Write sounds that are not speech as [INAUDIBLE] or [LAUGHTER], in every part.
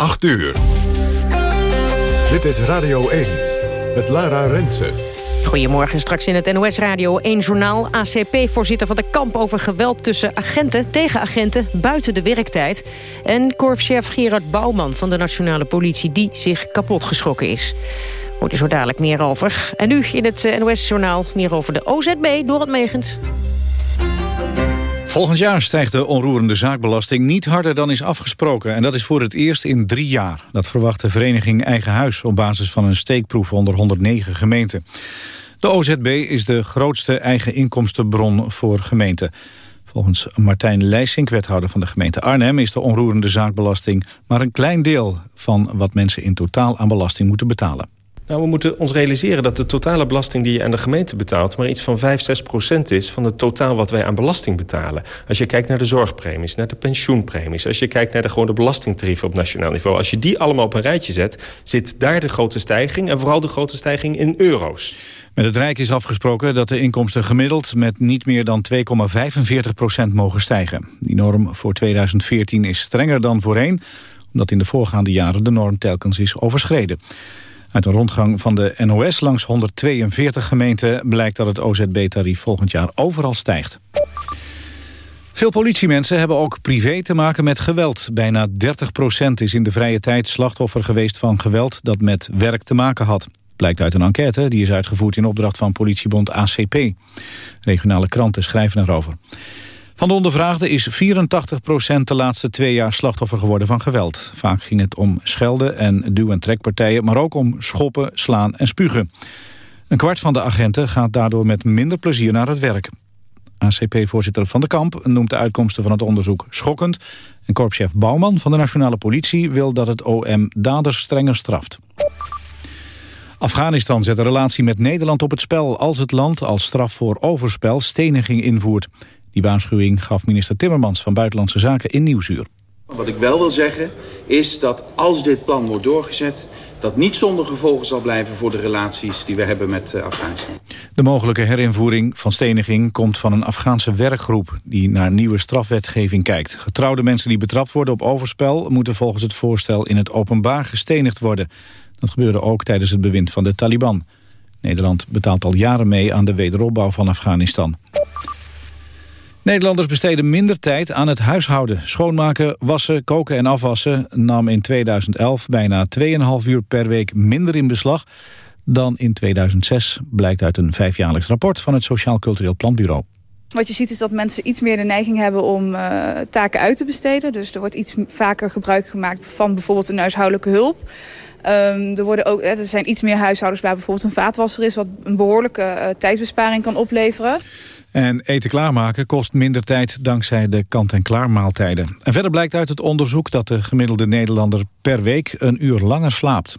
8 uur. Dit is Radio 1 met Lara Rensen. Goedemorgen, straks in het NOS Radio 1 journaal. ACP-voorzitter van de kamp over geweld tussen agenten, tegen agenten, buiten de werktijd. En korpschef Gerard Bouwman van de Nationale Politie, die zich kapot geschrokken is. Hoort er zo dadelijk meer over. En nu in het NOS-journaal meer over de OZB door het Megens. Volgend jaar stijgt de onroerende zaakbelasting niet harder dan is afgesproken. En dat is voor het eerst in drie jaar. Dat verwacht de vereniging Eigen Huis op basis van een steekproef onder 109 gemeenten. De OZB is de grootste eigen inkomstenbron voor gemeenten. Volgens Martijn Leijsink, wethouder van de gemeente Arnhem... is de onroerende zaakbelasting maar een klein deel van wat mensen in totaal aan belasting moeten betalen. Nou, we moeten ons realiseren dat de totale belasting die je aan de gemeente betaalt... maar iets van 5, 6 procent is van het totaal wat wij aan belasting betalen. Als je kijkt naar de zorgpremies, naar de pensioenpremies... als je kijkt naar de gewone belastingtarieven op nationaal niveau... als je die allemaal op een rijtje zet, zit daar de grote stijging... en vooral de grote stijging in euro's. Met het Rijk is afgesproken dat de inkomsten gemiddeld... met niet meer dan 2,45 procent mogen stijgen. Die norm voor 2014 is strenger dan voorheen... omdat in de voorgaande jaren de norm telkens is overschreden. Uit een rondgang van de NOS langs 142 gemeenten... blijkt dat het OZB-tarief volgend jaar overal stijgt. Veel politiemensen hebben ook privé te maken met geweld. Bijna 30% is in de vrije tijd slachtoffer geweest van geweld... dat met werk te maken had. Blijkt uit een enquête die is uitgevoerd in opdracht van politiebond ACP. Regionale kranten schrijven erover. Van de ondervraagden is 84% de laatste twee jaar slachtoffer geworden van geweld. Vaak ging het om schelden en duw- en trekpartijen, maar ook om schoppen, slaan en spugen. Een kwart van de agenten gaat daardoor met minder plezier naar het werk. ACP-voorzitter Van de Kamp noemt de uitkomsten van het onderzoek schokkend. En korpschef Bouwman van de Nationale Politie wil dat het OM daders strenger straft. Afghanistan zet de relatie met Nederland op het spel... als het land als straf voor overspel steniging invoert. Die waarschuwing gaf minister Timmermans van Buitenlandse Zaken in Nieuwsuur. Wat ik wel wil zeggen is dat als dit plan wordt doorgezet... dat niet zonder gevolgen zal blijven voor de relaties die we hebben met eh, Afghanistan. De mogelijke herinvoering van steniging komt van een Afghaanse werkgroep... die naar nieuwe strafwetgeving kijkt. Getrouwde mensen die betrapt worden op overspel... moeten volgens het voorstel in het openbaar gestenigd worden. Dat gebeurde ook tijdens het bewind van de Taliban. Nederland betaalt al jaren mee aan de wederopbouw van Afghanistan. Nederlanders besteden minder tijd aan het huishouden. Schoonmaken, wassen, koken en afwassen nam in 2011 bijna 2,5 uur per week minder in beslag dan in 2006, blijkt uit een vijfjaarlijks rapport van het Sociaal Cultureel Planbureau. Wat je ziet is dat mensen iets meer de neiging hebben om uh, taken uit te besteden. Dus er wordt iets vaker gebruik gemaakt van bijvoorbeeld een huishoudelijke hulp. Um, er, worden ook, er zijn iets meer huishoudens waar bijvoorbeeld een vaatwasser is... wat een behoorlijke uh, tijdsbesparing kan opleveren. En eten klaarmaken kost minder tijd dankzij de kant-en-klaar maaltijden. En verder blijkt uit het onderzoek dat de gemiddelde Nederlander per week een uur langer slaapt.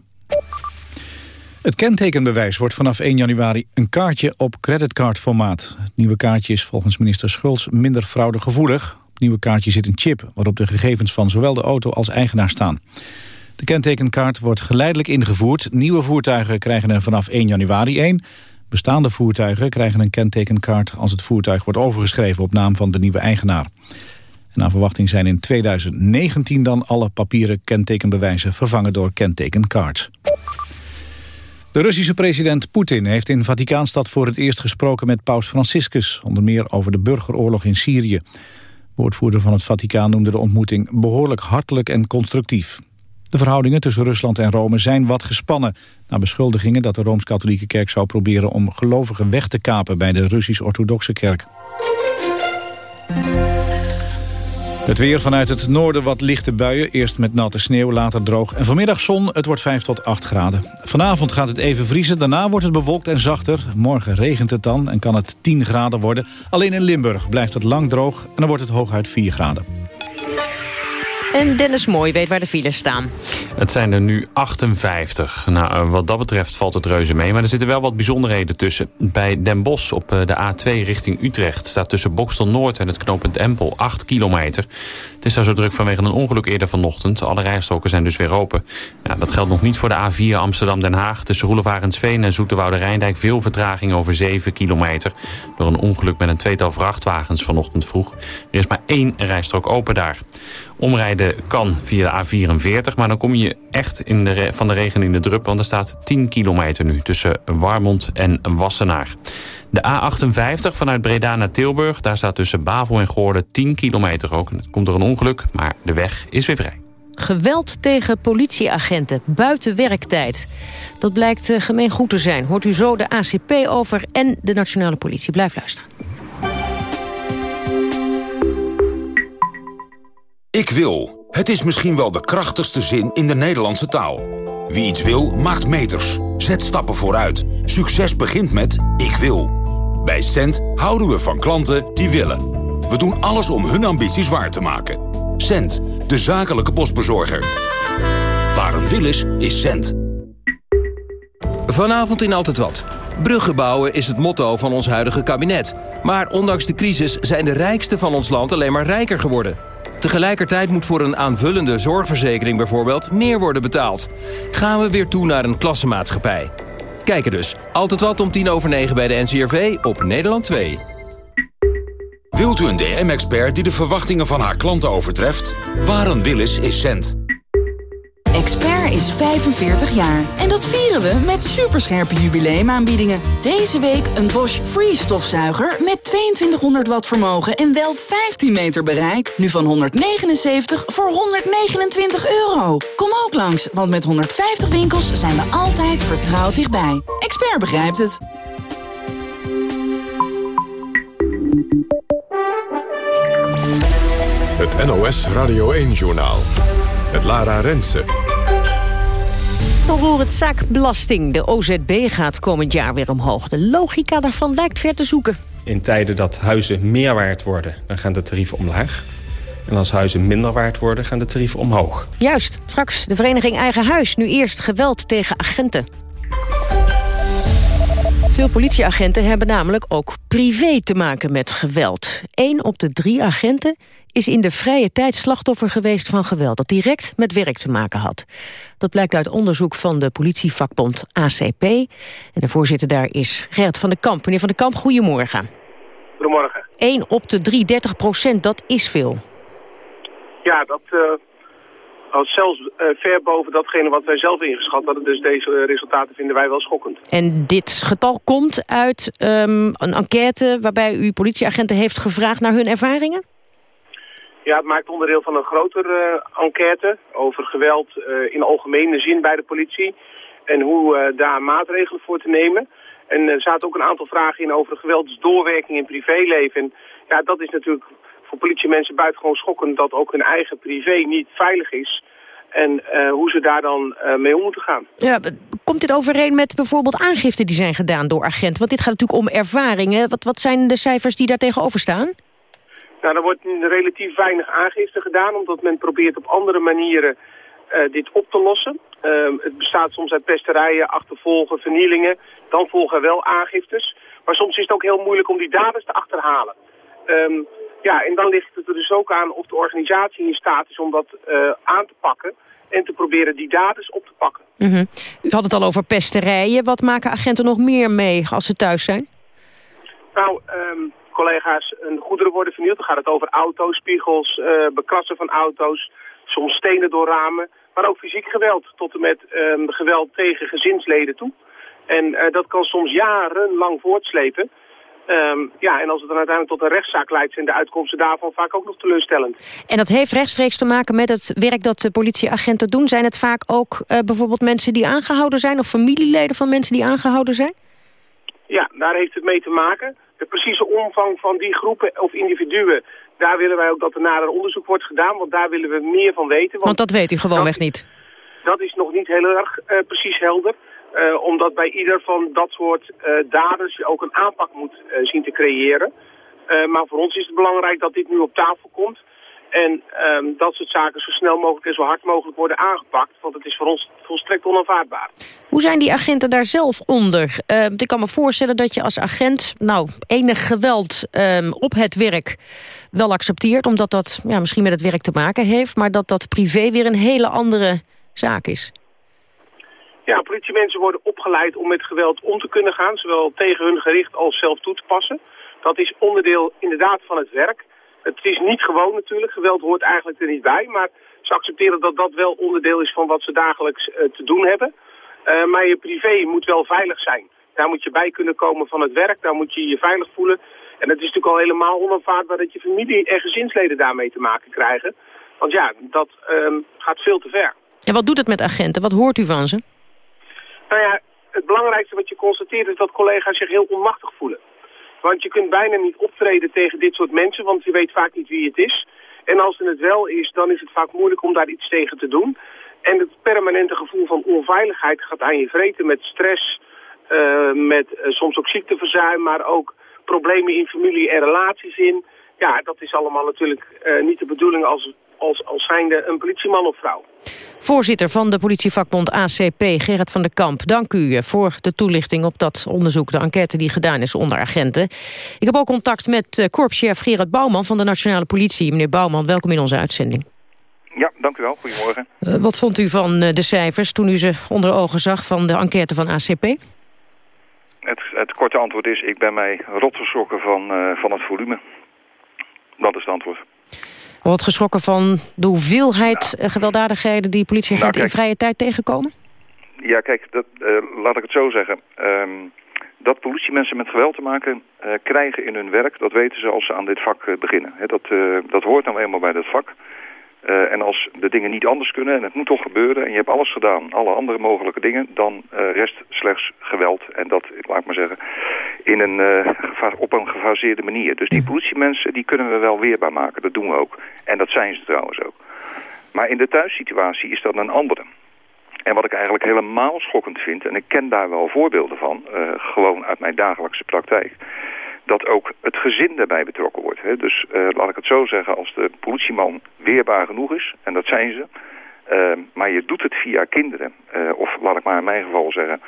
Het kentekenbewijs wordt vanaf 1 januari een kaartje op creditcardformaat. Het nieuwe kaartje is volgens minister Schulz minder fraudegevoelig. Op het nieuwe kaartje zit een chip waarop de gegevens van zowel de auto als eigenaar staan. De kentekenkaart wordt geleidelijk ingevoerd. Nieuwe voertuigen krijgen er vanaf 1 januari 1. Bestaande voertuigen krijgen een kentekenkaart als het voertuig wordt overgeschreven op naam van de nieuwe eigenaar. En naar verwachting zijn in 2019 dan alle papieren kentekenbewijzen vervangen door kentekenkaarts. De Russische president Poetin heeft in Vaticaanstad voor het eerst gesproken met paus Franciscus, onder meer over de burgeroorlog in Syrië. Woordvoerder van het Vaticaan noemde de ontmoeting behoorlijk hartelijk en constructief. De verhoudingen tussen Rusland en Rome zijn wat gespannen... na beschuldigingen dat de Rooms-Katholieke Kerk zou proberen... om gelovigen weg te kapen bij de Russisch-Orthodoxe Kerk. Het weer vanuit het noorden wat lichte buien. Eerst met natte sneeuw, later droog. En vanmiddag zon, het wordt 5 tot 8 graden. Vanavond gaat het even vriezen, daarna wordt het bewolkt en zachter. Morgen regent het dan en kan het 10 graden worden. Alleen in Limburg blijft het lang droog en dan wordt het hooguit 4 graden. En Dennis Mooi weet waar de files staan. Het zijn er nu 58. Nou, eh, wat dat betreft valt het reuze mee. Maar er zitten wel wat bijzonderheden tussen. Bij Den Bosch op eh, de A2 richting Utrecht... staat tussen Bokstel Noord en het knooppunt Empel 8 kilometer. Het is daar zo druk vanwege een ongeluk eerder vanochtend. Alle rijstroken zijn dus weer open. Dat geldt nog niet voor de A4 Amsterdam-Den Haag. Tussen Roelevarensveen en Zoeterwoude Rijndijk... veel vertraging over 7 kilometer. Door een ongeluk met een tweetal vrachtwagens vanochtend vroeg. Er is maar één rijstrook open daar. Omrijden kan via de A44, maar dan kom je echt in de van de regen in de drup... want er staat 10 kilometer nu tussen Warmond en Wassenaar. De A58 vanuit Breda naar Tilburg, daar staat tussen Bavel en Goorden 10 kilometer ook. Het komt door een ongeluk, maar de weg is weer vrij. Geweld tegen politieagenten buiten werktijd. Dat blijkt uh, gemeen goed te zijn. Hoort u zo de ACP over en de nationale politie. Blijf luisteren. Ik wil. Het is misschien wel de krachtigste zin in de Nederlandse taal. Wie iets wil, maakt meters. Zet stappen vooruit. Succes begint met ik wil. Bij Cent houden we van klanten die willen. We doen alles om hun ambities waar te maken. Cent, de zakelijke postbezorger. Waar een wil is, is Cent. Vanavond in Altijd Wat. Bruggen bouwen is het motto van ons huidige kabinet. Maar ondanks de crisis zijn de rijkste van ons land alleen maar rijker geworden. Tegelijkertijd moet voor een aanvullende zorgverzekering bijvoorbeeld meer worden betaald. Gaan we weer toe naar een klassenmaatschappij. Kijken dus. Altijd wat om tien over negen bij de NCRV op Nederland 2. Wilt u een DM-expert die de verwachtingen van haar klanten overtreft? Waar een wil is, is cent. Expert is 45 jaar. En dat vieren we met superscherpe jubileumaanbiedingen. Deze week een Bosch Free stofzuiger met 2200 watt vermogen en wel 15 meter bereik. Nu van 179 voor 129 euro. Kom ook langs, want met 150 winkels zijn we altijd vertrouwd dichtbij. Expert begrijpt het. Het NOS Radio 1-journaal. Het Lara Rensen. het zaakbelasting. De OZB gaat komend jaar weer omhoog. De logica daarvan lijkt ver te zoeken. In tijden dat huizen meer waard worden, dan gaan de tarieven omlaag. En als huizen minder waard worden, gaan de tarieven omhoog. Juist, straks de vereniging Eigen Huis. Nu eerst geweld tegen agenten. Veel politieagenten hebben namelijk ook privé te maken met geweld. Eén op de drie agenten is in de vrije tijd slachtoffer geweest van geweld... dat direct met werk te maken had. Dat blijkt uit onderzoek van de politievakbond ACP. En de voorzitter daar is Gerrit van den Kamp. Meneer van den Kamp, goedemorgen. Goedemorgen. 1 op de 3, 30 procent, dat is veel. Ja, dat, uh, als zelfs uh, ver boven datgene wat wij zelf ingeschat hadden. Dus deze resultaten vinden wij wel schokkend. En dit getal komt uit um, een enquête waarbij u politieagenten heeft gevraagd naar hun ervaringen? Ja, het maakt onderdeel van een grotere uh, enquête over geweld in algemene zin bij de politie. En hoe daar maatregelen voor te nemen. En er zaten ook een aantal vragen in over geweldsdoorwerking in privéleven. En ja, dat is natuurlijk voor politiemensen buitengewoon schokkend dat ook hun eigen privé niet veilig is. En uh, hoe ze daar dan uh, mee om moeten gaan. Ja, komt dit overeen met bijvoorbeeld aangiften die zijn gedaan door agenten? Want dit gaat natuurlijk om ervaringen. Wat, wat zijn de cijfers die daar tegenover staan? Nou, er wordt relatief weinig aangifte gedaan... omdat men probeert op andere manieren uh, dit op te lossen. het bestaat soms uit pesterijen, achtervolgen, vernielingen. Dan volgen wel aangiftes. Maar soms is het ook heel moeilijk om die daders te achterhalen. Um, ja, en dan ligt het er dus ook aan of de organisatie in staat is om dat uh, aan te pakken en te proberen die daders op te pakken. Mm -hmm. U had het al over pesterijen. Wat maken agenten nog meer mee als ze thuis zijn? Nou, um, collega's, goederen worden vernield. Dan gaat het over auto's, spiegels, uh, bekrassen van auto's, soms stenen door ramen. Maar ook fysiek geweld, tot en met um, geweld tegen gezinsleden toe. En uh, dat kan soms jarenlang voortslepen. Um, ja, en als het dan uiteindelijk tot een rechtszaak leidt... zijn de uitkomsten daarvan vaak ook nog teleurstellend. En dat heeft rechtstreeks te maken met het werk dat de politieagenten doen. Zijn het vaak ook uh, bijvoorbeeld mensen die aangehouden zijn... of familieleden van mensen die aangehouden zijn? Ja, daar heeft het mee te maken. De precieze omvang van die groepen of individuen... daar willen wij ook dat er nader onderzoek wordt gedaan... want daar willen we meer van weten. Want, want dat weet u gewoonweg niet? Dat is nog niet heel erg uh, precies helder. Uh, omdat bij ieder van dat soort uh, daders je ook een aanpak moet uh, zien te creëren. maar voor ons is het belangrijk dat dit nu op tafel komt. En ehm, dat soort zaken zo snel mogelijk en zo hard mogelijk worden aangepakt. Want het is voor ons volstrekt onaanvaardbaar. Hoe zijn die agenten daar zelf onder? Uh, ik kan me voorstellen dat je als agent nou, enig geweld um, op het werk wel accepteert. Omdat dat ja, misschien met het werk te maken heeft. Maar dat dat privé weer een hele andere zaak is. Ja, politiemensen worden opgeleid om met geweld om te kunnen gaan. Zowel tegen hun gericht als zelf toe te passen. Dat is onderdeel inderdaad van het werk. Het is niet gewoon natuurlijk. Geweld hoort eigenlijk er niet bij. Maar ze accepteren dat dat wel onderdeel is van wat ze dagelijks uh, te doen hebben. Uh, maar je privé moet wel veilig zijn. Daar moet je bij kunnen komen van het werk. Daar moet je je veilig voelen. En het is natuurlijk al helemaal onaanvaardbaar dat je familie en gezinsleden daarmee te maken krijgen. Want ja, dat um, gaat veel te ver. En wat doet het met agenten? Wat hoort u van ze? Nou ja, het belangrijkste wat je constateert is dat collega's zich heel onmachtig voelen. Want je kunt bijna niet optreden tegen dit soort mensen, want je weet vaak niet wie het is. En als het wel is, dan is het vaak moeilijk om daar iets tegen te doen. En het permanente gevoel van onveiligheid gaat aan je vreten met stress, uh, met uh, soms ook ziekteverzuim, maar ook problemen in familie en relaties in. Ja, dat is allemaal natuurlijk uh, niet de bedoeling als, als, als zijnde een politieman of vrouw. Voorzitter van de politievakbond ACP, Gerrit van der Kamp. Dank u voor de toelichting op dat onderzoek, de enquête die gedaan is onder agenten. Ik heb ook contact met uh, korpschef Gerard Bouwman van de Nationale Politie. Meneer Bouwman, welkom in onze uitzending. Ja, dank u wel. Goedemorgen. Uh, wat vond u van de cijfers toen u ze onder ogen zag van de enquête van ACP? Het, het korte antwoord is, ik ben mij rot geschrokken van, uh, van het volume. Dat is het antwoord. Wat geschrokken van de hoeveelheid nou, gewelddadigheden die politieagenten nou, in vrije tijd tegenkomen? Ja, kijk, dat, uh, laat ik het zo zeggen. Um, dat politiemensen met geweld te maken uh, krijgen in hun werk, dat weten ze als ze aan dit vak uh, beginnen. He, dat, dat hoort nou eenmaal bij dat vak. Uh, en als de dingen niet anders kunnen, en het moet toch gebeuren... en je hebt alles gedaan, alle andere mogelijke dingen... dan uh, rest slechts geweld. En dat, laat ik maar zeggen, in een, uh, op een gefaseerde manier. Dus die politiemensen, die kunnen we wel weerbaar maken. Dat doen we ook. En dat zijn ze trouwens ook. Maar in de thuissituatie is dat een andere. En wat ik eigenlijk helemaal schokkend vind... en ik ken daar wel voorbeelden van, gewoon uit mijn dagelijkse praktijk dat ook het gezin daarbij betrokken wordt. Hè. Dus uh, laat ik het zo zeggen, als de politieman weerbaar genoeg is, en dat zijn ze... Uh, maar je doet het via kinderen, uh, of laat ik maar in mijn geval zeggen...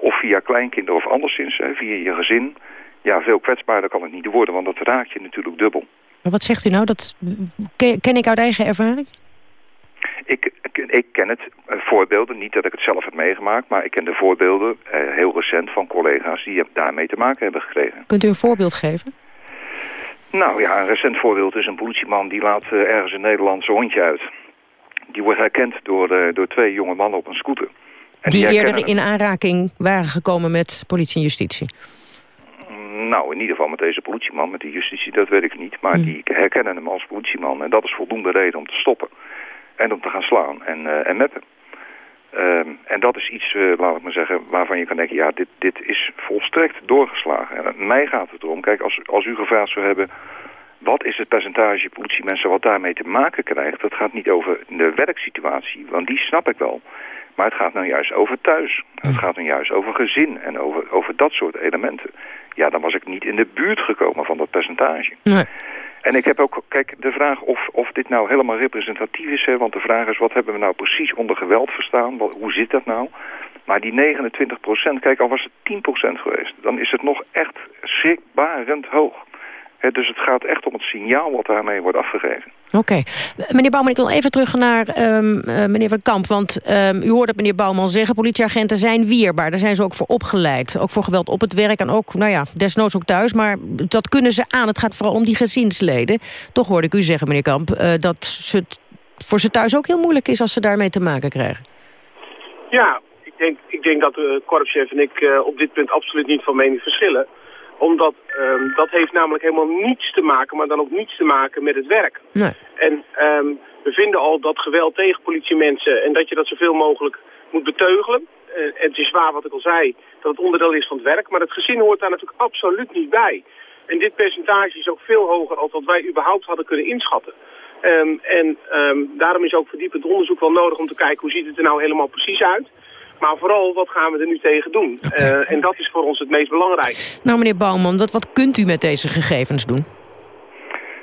of via kleinkinderen of anderszins, via je gezin... ja, veel kwetsbaarder kan het niet worden, want dat raakt je natuurlijk dubbel. Maar wat zegt u nou? Dat ken ik uit eigen ervaring? Ik, ik ken het uh, voorbeelden, niet dat ik het zelf heb meegemaakt... maar ik ken de voorbeelden uh, heel recent van collega's die daarmee te maken hebben gekregen. Kunt u een voorbeeld geven? Nou ja, een recent voorbeeld is een politieman die laat uh, ergens in Nederland zijn hondje uit. Die wordt herkend door, door twee jonge mannen op een scooter. En die, die eerder in aanraking waren gekomen met politie en justitie? Nou, in ieder geval met deze politieman, met de justitie, dat weet ik niet. Maar hmm. die herkennen hem als politieman en dat is voldoende reden om te stoppen. En om te gaan slaan en, uh, en meppen. Um, en dat is iets, uh, laat ik maar zeggen, waarvan je kan denken... ja, dit, dit is volstrekt doorgeslagen. En mij gaat het erom, kijk, als, als u gevraagd zou hebben... wat is het percentage politiemensen wat daarmee te maken krijgt... dat gaat niet over de werksituatie, want die snap ik wel. Maar het gaat nou juist over thuis. Het gaat nou juist over gezin en over, over dat soort elementen. Ja, dan was ik niet in de buurt gekomen van dat percentage. Nee. En ik heb ook, kijk, de vraag of, of dit nou helemaal representatief is... Hè, want de vraag is, wat hebben we nou precies onder geweld verstaan? Wat, hoe zit dat nou? Maar die 29 procent, kijk, al was het 10 procent geweest... dan is het nog echt schrikbarend hoog. He, dus het gaat echt om het signaal wat daarmee wordt afgegeven. Oké. Okay. Meneer Bouwman, ik wil even terug naar um, uh, meneer Van Kamp. Want um, u hoorde meneer Bouwman zeggen... politieagenten zijn weerbaar. Daar zijn ze ook voor opgeleid. Ook voor geweld op het werk en ook, nou ja, desnoods ook thuis. Maar dat kunnen ze aan. Het gaat vooral om die gezinsleden. Toch hoorde ik u zeggen, meneer Kamp... Uh, dat het voor ze thuis ook heel moeilijk is als ze daarmee te maken krijgen. Ja, ik denk, ik denk dat de korpschef en ik uh, op dit punt absoluut niet van mening verschillen omdat um, dat heeft namelijk helemaal niets te maken, maar dan ook niets te maken met het werk. Nee. En um, we vinden al dat geweld tegen politiemensen en dat je dat zoveel mogelijk moet beteugelen. Uh, het is waar wat ik al zei, dat het onderdeel is van het werk, maar het gezin hoort daar natuurlijk absoluut niet bij. En dit percentage is ook veel hoger dan wat wij überhaupt hadden kunnen inschatten. Um, en um, daarom is ook verdiepend onderzoek wel nodig om te kijken hoe ziet het er nou helemaal precies uit. Maar vooral, wat gaan we er nu tegen doen? Okay. Uh, en dat is voor ons het meest belangrijk. Nou, meneer Bouwman, wat, wat kunt u met deze gegevens doen?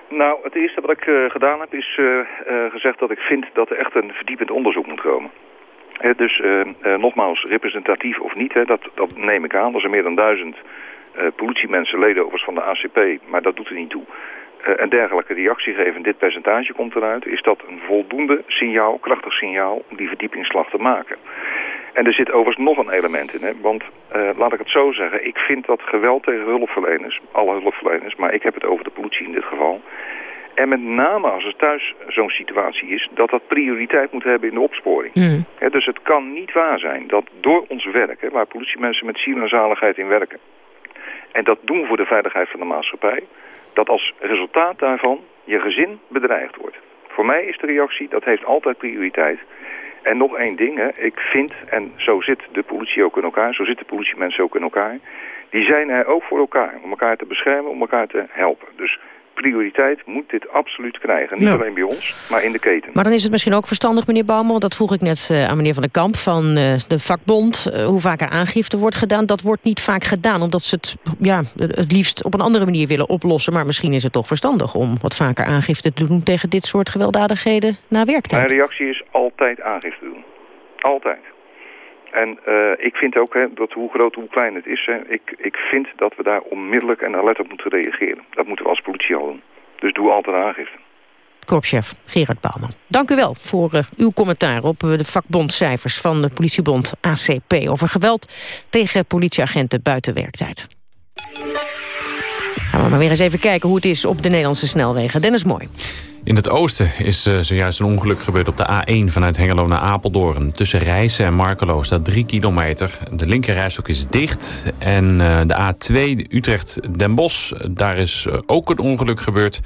Nou, het eerste wat ik uh, gedaan heb is uh, uh, gezegd dat ik vind dat er echt een verdiepend onderzoek moet komen. He, dus nogmaals, representatief of niet, hè, dat, dat neem ik aan. Er zijn meer dan duizend politiemensen, leden overigens van de ACP, maar dat doet er niet toe. een dergelijke reactie geven, dit percentage komt eruit, is dat een voldoende signaal, krachtig signaal, om die verdiepingsslag te maken. En er zit overigens nog een element in. Hè? Want uh, laat ik het zo zeggen. Ik vind dat geweld tegen hulpverleners, alle hulpverleners... maar ik heb het over de politie in dit geval... En met name als er thuis zo'n situatie is... dat dat prioriteit moet hebben in de opsporing. Mm. dus het kan niet waar zijn dat door ons werk... Hè, waar politiemensen met ziel en zaligheid in werken... en dat doen voor de veiligheid van de maatschappij... dat als resultaat daarvan je gezin bedreigd wordt. Voor mij is de reactie, dat heeft altijd prioriteit... En nog één ding, hè. ik vind, en zo zit de politie ook in elkaar, zo zitten politiemensen ook in elkaar, die zijn er ook voor elkaar, om elkaar te beschermen, om elkaar te helpen. Dus prioriteit moet dit absoluut krijgen. Niet alleen bij ons, maar in de keten. Maar dan is het misschien ook verstandig, meneer Bouwman... want dat vroeg ik net uh, aan meneer Van der Kamp van uh, de vakbond... Uh, hoe vaak er aangifte wordt gedaan. Dat wordt niet vaak gedaan, omdat ze het ja, het liefst op een andere manier willen oplossen. Maar misschien is het toch verstandig om wat vaker aangifte te doen... tegen dit soort gewelddadigheden na werktijd. Mijn reactie is altijd aangifte doen. Altijd. En uh, ik vind ook hè, dat hoe groot hoe klein het is, hè, ik, ik vind dat we daar onmiddellijk en alert op moeten reageren. Dat moeten we als politie al doen. Dus doe altijd aangifte. Korpschef Gerard Bouwman. Dank u wel voor uh, uw commentaar op uh, de vakbondcijfers van de politiebond ACP... over geweld tegen politieagenten buiten werktijd. Gaan we maar weer eens even kijken hoe het is op de Nederlandse snelwegen. Dennis Mooi. In het oosten is uh, zojuist een ongeluk gebeurd op de A1 vanuit Hengelo naar Apeldoorn. Tussen Rijssen en Markelo staat 3 kilometer. De linkerrijstok is dicht. En uh, de A2 Utrecht-Den Bosch, daar is uh, ook een ongeluk gebeurd.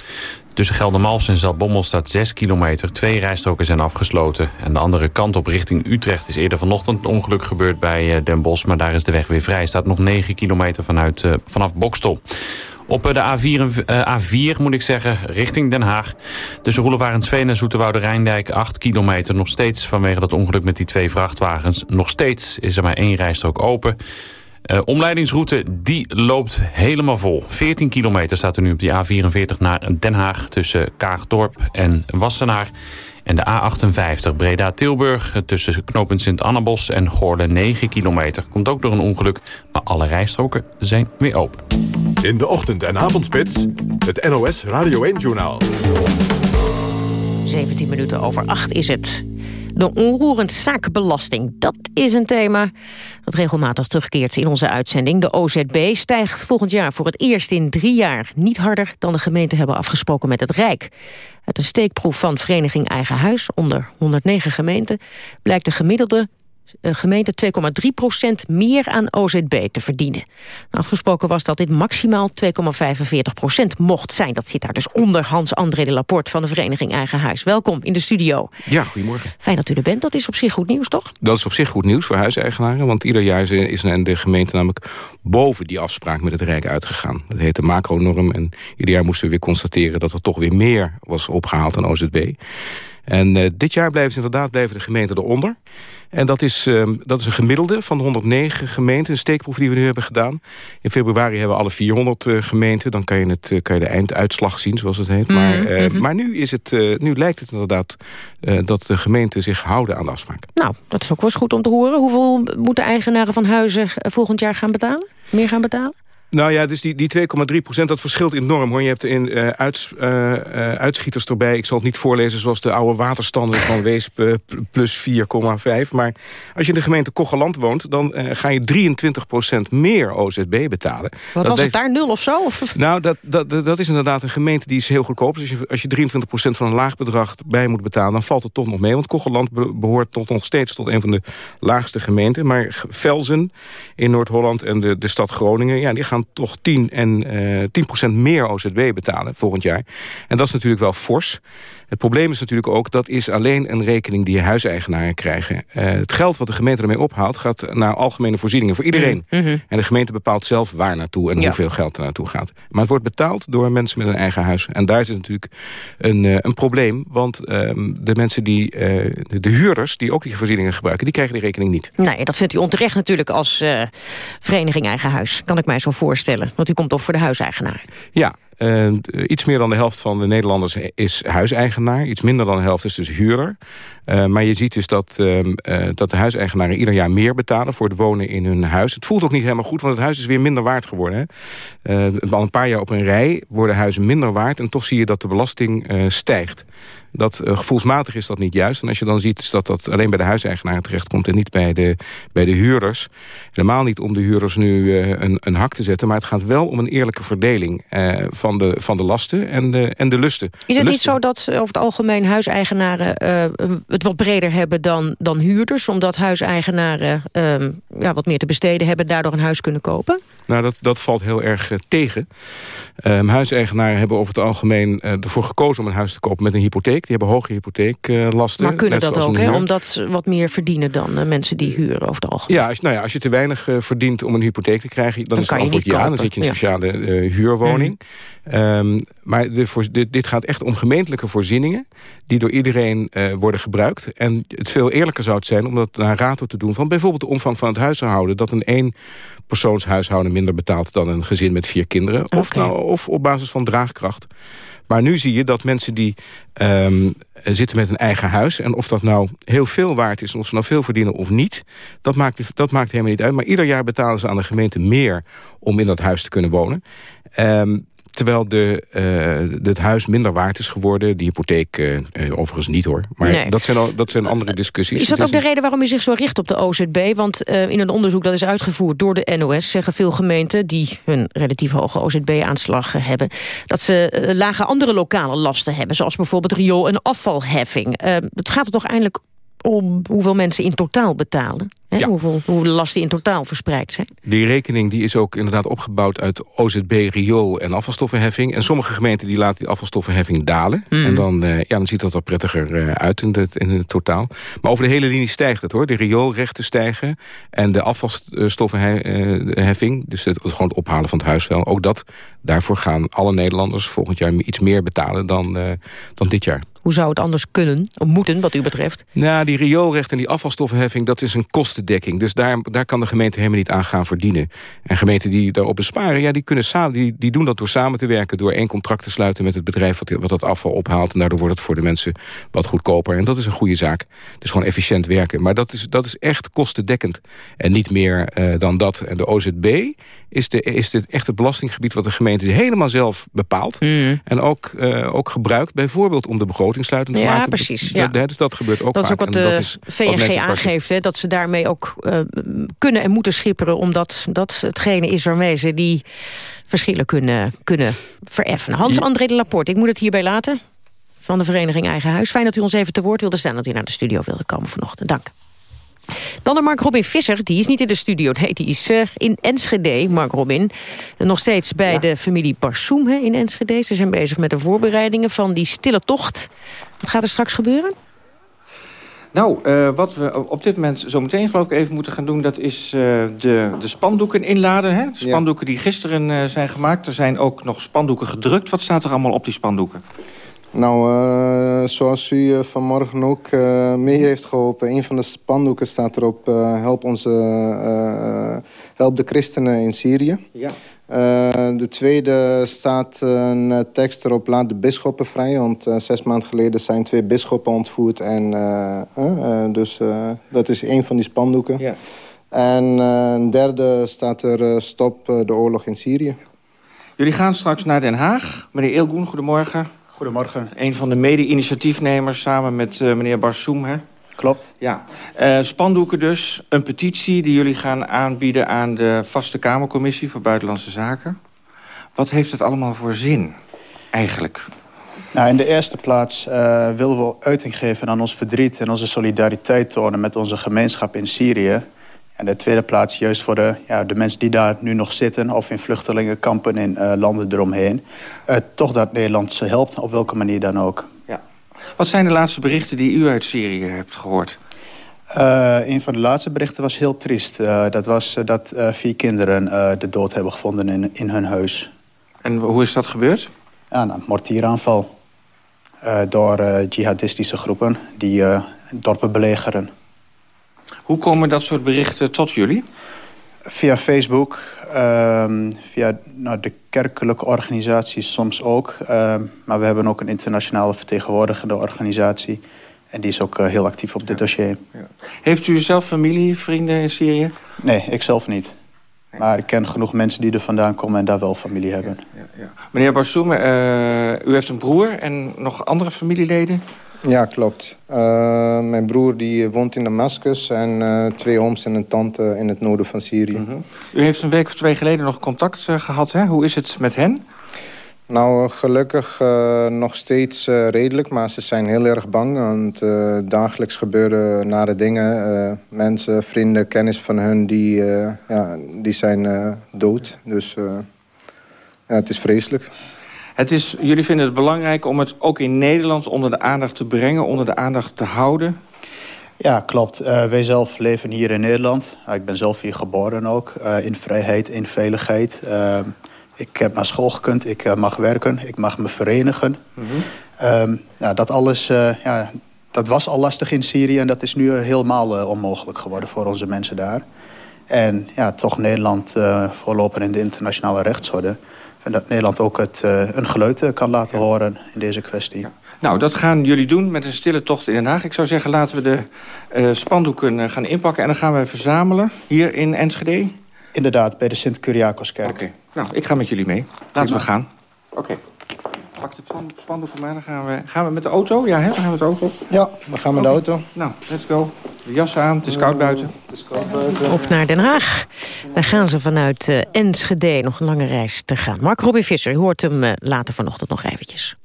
Tussen Geldermals en Zalbommel staat 6 kilometer. Twee rijstroken zijn afgesloten. En de andere kant op richting Utrecht is eerder vanochtend een ongeluk gebeurd bij Den Bosch. Maar daar is de weg weer vrij. Staat nog 9 kilometer vanuit, vanaf Bokstel. Op de A4, A4 moet ik zeggen, richting Den Haag. Tussen Roelevarensveen en Zoeterwoude Rijndijk 8 kilometer. Nog steeds vanwege dat ongeluk met die twee vrachtwagens. Nog steeds is er maar één rijstrook open. Uh, omleidingsroute die loopt helemaal vol. 14 kilometer staat er nu op die A44 naar Den Haag... tussen Kaagdorp en Wassenaar. En de A58 Breda-Tilburg tussen knooppunt Sint-Annabos en Goorle 9 kilometer. Komt ook door een ongeluk, maar alle rijstroken zijn weer open. In de ochtend- en avondspits, het NOS Radio 1-journaal. 17 minuten over 8 is het. De onroerend zaakbelasting, dat is een thema dat regelmatig terugkeert in onze uitzending. De OZB stijgt volgend jaar voor het eerst in drie jaar niet harder dan de gemeenten hebben afgesproken met het Rijk. Uit een steekproef van Vereniging Eigen Huis onder 109 gemeenten blijkt de gemiddelde gemeente 2,3 procent meer aan OZB te verdienen. Afgesproken was dat dit maximaal 2,45 procent mocht zijn. Dat zit daar dus onder Hans-André de Laporte van de Vereniging Eigen Huis. Welkom in de studio. Ja, goedemorgen. Fijn dat u er bent. Dat is op zich goed nieuws, toch? Dat is op zich goed nieuws voor huiseigenaren. Want ieder jaar is de gemeente namelijk boven die afspraak met het Rijk uitgegaan. Dat heet de macronorm. En ieder jaar moesten we weer constateren dat er toch weer meer was opgehaald aan OZB. En uh, dit jaar blijven ze inderdaad blijven de gemeenten eronder. En dat is, um, dat is een gemiddelde van de 109 gemeenten. Een steekproef die we nu hebben gedaan. In februari hebben we alle 400 uh, gemeenten. Dan kan je, het, uh, kan je de einduitslag zien, zoals het heet. Mm -hmm. Maar, uh, maar nu, is het, nu lijkt het inderdaad dat de gemeenten zich houden aan de afspraak. Nou, dat is ook wel eens goed om te horen. Hoeveel moeten eigenaren van huizen volgend jaar gaan betalen? Meer gaan betalen? Nou ja, dus die, die 2,3 procent, dat verschilt enorm. Hoor. Je hebt in, uh, uits, uh, uh, uitschieters erbij. Ik zal het niet voorlezen zoals de oude waterstanden van [LAUGHS] Weesp plus 4,5. Maar als je in de gemeente Kocheland woont... dan ga je 23 procent meer OZB betalen. Wat dat was het daar, nul of zo? Of? Nou, dat, dat, dat is inderdaad een gemeente die is heel goedkoop. Dus als je, als je 23 procent van een laag bedrag bij moet betalen... dan valt het toch nog mee. Want Kocheland behoort toch nog steeds tot een van de laagste gemeenten. Maar Velzen in Noord-Holland en de, de stad Groningen... Ja, die gaan toch 10 en uh, 10% meer OZB betalen volgend jaar. En dat is natuurlijk wel fors. Het probleem is natuurlijk ook, dat is alleen een rekening die huiseigenaren krijgen. Uh, het geld wat de gemeente ermee ophaalt, gaat naar algemene voorzieningen voor iedereen. Mm -hmm. En de gemeente bepaalt zelf waar naartoe en ja. hoeveel geld er naartoe gaat. Maar het wordt betaald door mensen met een eigen huis. En daar zit natuurlijk een, uh, een probleem, want uh, de mensen die, de, de, huurders die ook die voorzieningen gebruiken, die krijgen die rekening niet. Nee, dat vindt u onterecht natuurlijk als vereniging eigen huis, kan ik mij zo voorstellen. Want u komt toch voor de huiseigenaar. Ja, Uh, iets meer dan de helft van de Nederlanders is huiseigenaar. Iets minder dan de helft is dus huurder. Uh, maar je ziet dus dat, uh, dat de huiseigenaren ieder jaar meer betalen... voor het wonen in hun huis. Het voelt ook niet helemaal goed, want het huis is weer minder waard geworden. Al een paar jaar op een rij worden huizen minder waard... en toch zie je dat de belasting stijgt. Dat, gevoelsmatig is dat niet juist. En als je dan ziet is dat dat alleen bij de huiseigenaren terechtkomt... en niet bij de, bij de huurders. Helemaal niet om de huurders nu een, een hak te zetten... maar het gaat wel om een eerlijke verdeling uh, van, de, van de lasten en de, en de lusten. Is het niet zo dat over het algemeen huiseigenaren... het wat breder hebben dan, dan huurders? Omdat huiseigenaren ehm, ja, wat meer te besteden hebben... daardoor een huis kunnen kopen? Nou, dat, dat valt heel erg tegen. Um, huiseigenaren hebben over het algemeen ervoor gekozen... om een huis te kopen met een hypotheek. Die hebben hoge hypotheeklasten. maar kunnen dat ook, hè? omdat ze wat meer verdienen dan mensen die huren over het algemeen? Ja, als, nou ja, als je te weinig verdient om een hypotheek te krijgen... dan, dan is het antwoord ja, dan zit je in een sociale huurwoning. Mm. Um, maar de, voor, dit, dit, gaat echt om gemeentelijke voorzieningen... die door iedereen worden gebruikt. En het veel eerlijker zou het zijn om dat naar rato te doen... van bijvoorbeeld de omvang van het huishouden. Dat een één persoonshuishouden minder betaalt dan een gezin met vier kinderen. Okay. Of, nou, of op basis van draagkracht. Maar nu zie je dat mensen die um, zitten met een eigen huis... en of dat nou heel veel waard is, of ze nou veel verdienen of niet... dat maakt, dat maakt helemaal niet uit. Maar ieder jaar betalen ze aan de gemeente meer om in dat huis te kunnen wonen. Um, Terwijl de, uh, het huis minder waard is geworden. Die hypotheek uh, overigens niet hoor. Maar nee. dat, zijn al, dat zijn andere discussies. Is dat ook de reden waarom u zich zo richt op de OZB? Want uh, in een onderzoek dat is uitgevoerd door de NOS... zeggen veel gemeenten die hun relatief hoge OZB-aanslag hebben... dat ze lage andere lokale lasten hebben. Zoals bijvoorbeeld riool- en afvalheffing. het gaat er toch eindelijk om hoeveel mensen in totaal betalen. Hè? Ja. Hoeveel, hoeveel lasten in totaal verspreid zijn. Die rekening die is ook inderdaad opgebouwd uit OZB, riool en afvalstoffenheffing. En sommige gemeenten die laten die afvalstoffenheffing dalen. Mm. En dan, uh, ja, dan ziet dat er prettiger uh, uit in het, in het totaal. Maar over de hele linie stijgt het hoor. De rioolrechten stijgen en de afvalstoffenheffing, dus het, gewoon het ophalen van het huisvuil. Ook dat, daarvoor gaan alle Nederlanders volgend jaar iets meer betalen dan, uh, dan dit jaar. Hoe zou het anders kunnen, of moeten wat u betreft? Nou, die rioolrecht en die afvalstoffenheffing, dat is een kostendekking. Dus daar, daar kan de gemeente helemaal niet aan gaan verdienen. En gemeenten die daarop besparen, ja, die, kunnen samen, die, die doen dat door samen te werken... door één contract te sluiten met het bedrijf wat, wat dat afval ophaalt. En daardoor wordt het voor de mensen wat goedkoper. En dat is een goede zaak. Dus gewoon efficiënt werken. Maar dat is, dat is echt kostendekkend. En niet meer uh, dan dat. En de OZB is, de, is het echt het belastinggebied wat de gemeente helemaal zelf bepaalt. Mm. En ook, uh, ook gebruikt bijvoorbeeld om de begroting sluitend te ja, maken. Precies, ja, precies. Dus dat gebeurt ook Dat vaak. is ook wat de VNG aangeeft, hè, dat ze daarmee ook uh, kunnen en moeten schipperen... omdat dat hetgene is waarmee ze die verschillen kunnen, kunnen vereffenen. Hans-André de Laporte, ik moet het hierbij laten van de vereniging Eigen Huis. Fijn dat u ons even te woord wilde staan... dat u naar de studio wilde komen vanochtend. Dank. Dan de Mark Robin Visser, die is niet in de studio. Nee, die is uh, in Enschede, Mark Robin. Nog steeds bij ja. de familie Barsoem hè, in Enschede. Ze zijn bezig met de voorbereidingen van die stille tocht. Wat gaat er straks gebeuren? Nou, uh, wat we op dit moment zo meteen geloof ik even moeten gaan doen... dat is uh, de, de spandoeken inladen. Hè? De spandoeken ja. die gisteren uh, zijn gemaakt. Er zijn ook nog spandoeken gedrukt. Wat staat er allemaal op die spandoeken? Nou, uh, zoals u uh, vanmorgen ook uh, mee heeft geholpen... een van de spandoeken staat erop... help, onze, help de christenen in Syrië. Ja. de tweede staat een tekst erop... laat de bisschoppen vrij. Want zes maanden geleden zijn twee bisschoppen ontvoerd. En, dus dat is een van die spandoeken. Ja. En een derde staat er... stop de oorlog in Syrië. Jullie gaan straks naar Den Haag. Meneer Eelgoen, goedemorgen. Goedemorgen. Een van de mede-initiatiefnemers samen met uh, meneer Barsoem, hè? Klopt. Ja. Uh, spandoeken dus, een petitie die jullie gaan aanbieden... aan de Vaste Kamercommissie voor Buitenlandse Zaken. Wat heeft het allemaal voor zin, eigenlijk? Nou, in de eerste plaats uh, willen we uiting geven aan ons verdriet... en onze solidariteit tonen met onze gemeenschap in Syrië... En de tweede plaats juist voor de, ja, de mensen die daar nu nog zitten... of in vluchtelingenkampen in uh, landen eromheen. Uh, toch dat Nederland ze helpt, op welke manier dan ook. Ja. Wat zijn de laatste berichten die u uit Syrië hebt gehoord? Uh, een van de laatste berichten was heel triest. dat was dat vier kinderen de dood hebben gevonden in, in hun huis. En hoe is dat gebeurd? Ja, nou, mortieraanval. door jihadistische groepen die dorpen belegeren. Hoe komen dat soort berichten tot jullie? Via Facebook, ehm, via nou, de kerkelijke organisaties soms ook. Ehm, maar we hebben ook een internationale vertegenwoordigende organisatie. En die is ook eh, heel actief op dit dossier. Ja. Heeft u zelf familie, vrienden in Syrië? Nee, ik zelf niet. Maar ik ken genoeg mensen die er vandaan komen en daar wel familie hebben. Ja, ja, Meneer Barsoum, uh, u heeft een broer en nog andere familieleden? Ja, klopt. Uh, mijn broer die woont in Damascus en uh, twee ooms en een tante in het noorden van Syrië. Mm -hmm. U heeft een week of twee geleden nog contact uh, gehad, hè? Hoe is het met hen? Nou, gelukkig nog steeds redelijk, maar ze zijn heel erg bang. Want dagelijks gebeuren nare dingen. mensen, vrienden, kennis van hun, die, ja, die zijn dood. Dus ja, het is vreselijk. Het is, jullie vinden het belangrijk om het ook in Nederland onder de aandacht te brengen, onder de aandacht te houden? Ja, klopt. Uh, wij zelf leven hier in Nederland. Uh, ik ben zelf hier geboren ook. Uh, in vrijheid, in veiligheid. ik heb naar school gekund, ik mag werken, ik mag me verenigen. Mm -hmm. nou, dat alles ja, dat was al lastig in Syrië en dat is nu helemaal onmogelijk geworden voor onze mensen daar. En ja, toch Nederland voorlopen in de internationale rechtsorde. En dat Nederland ook het, uh, een geluid eh, kan laten horen in deze kwestie. Nou, dat gaan jullie doen met een stille tocht in Den Haag. Ik zou zeggen, laten we de uh, spandoeken gaan inpakken... en dan gaan we verzamelen hier in Enschede. Inderdaad, bij de Sint-Curiakoskerk. Oké, nou, ik ga met jullie mee. Laten we gaan. Oké. Okay. Pak de spandoek voor mij, dan gaan we... Gaan we met de auto? Ja, hè? We gaan met de auto. Ja, we gaan met de auto. Nou, let's go. De jas aan, het is koud buiten. Het is koud buiten. Op naar Den Haag. Daar gaan ze vanuit uh, Enschede nog een lange reis te gaan. Mark Robin Visser, u hoort hem uh, later vanochtend nog eventjes.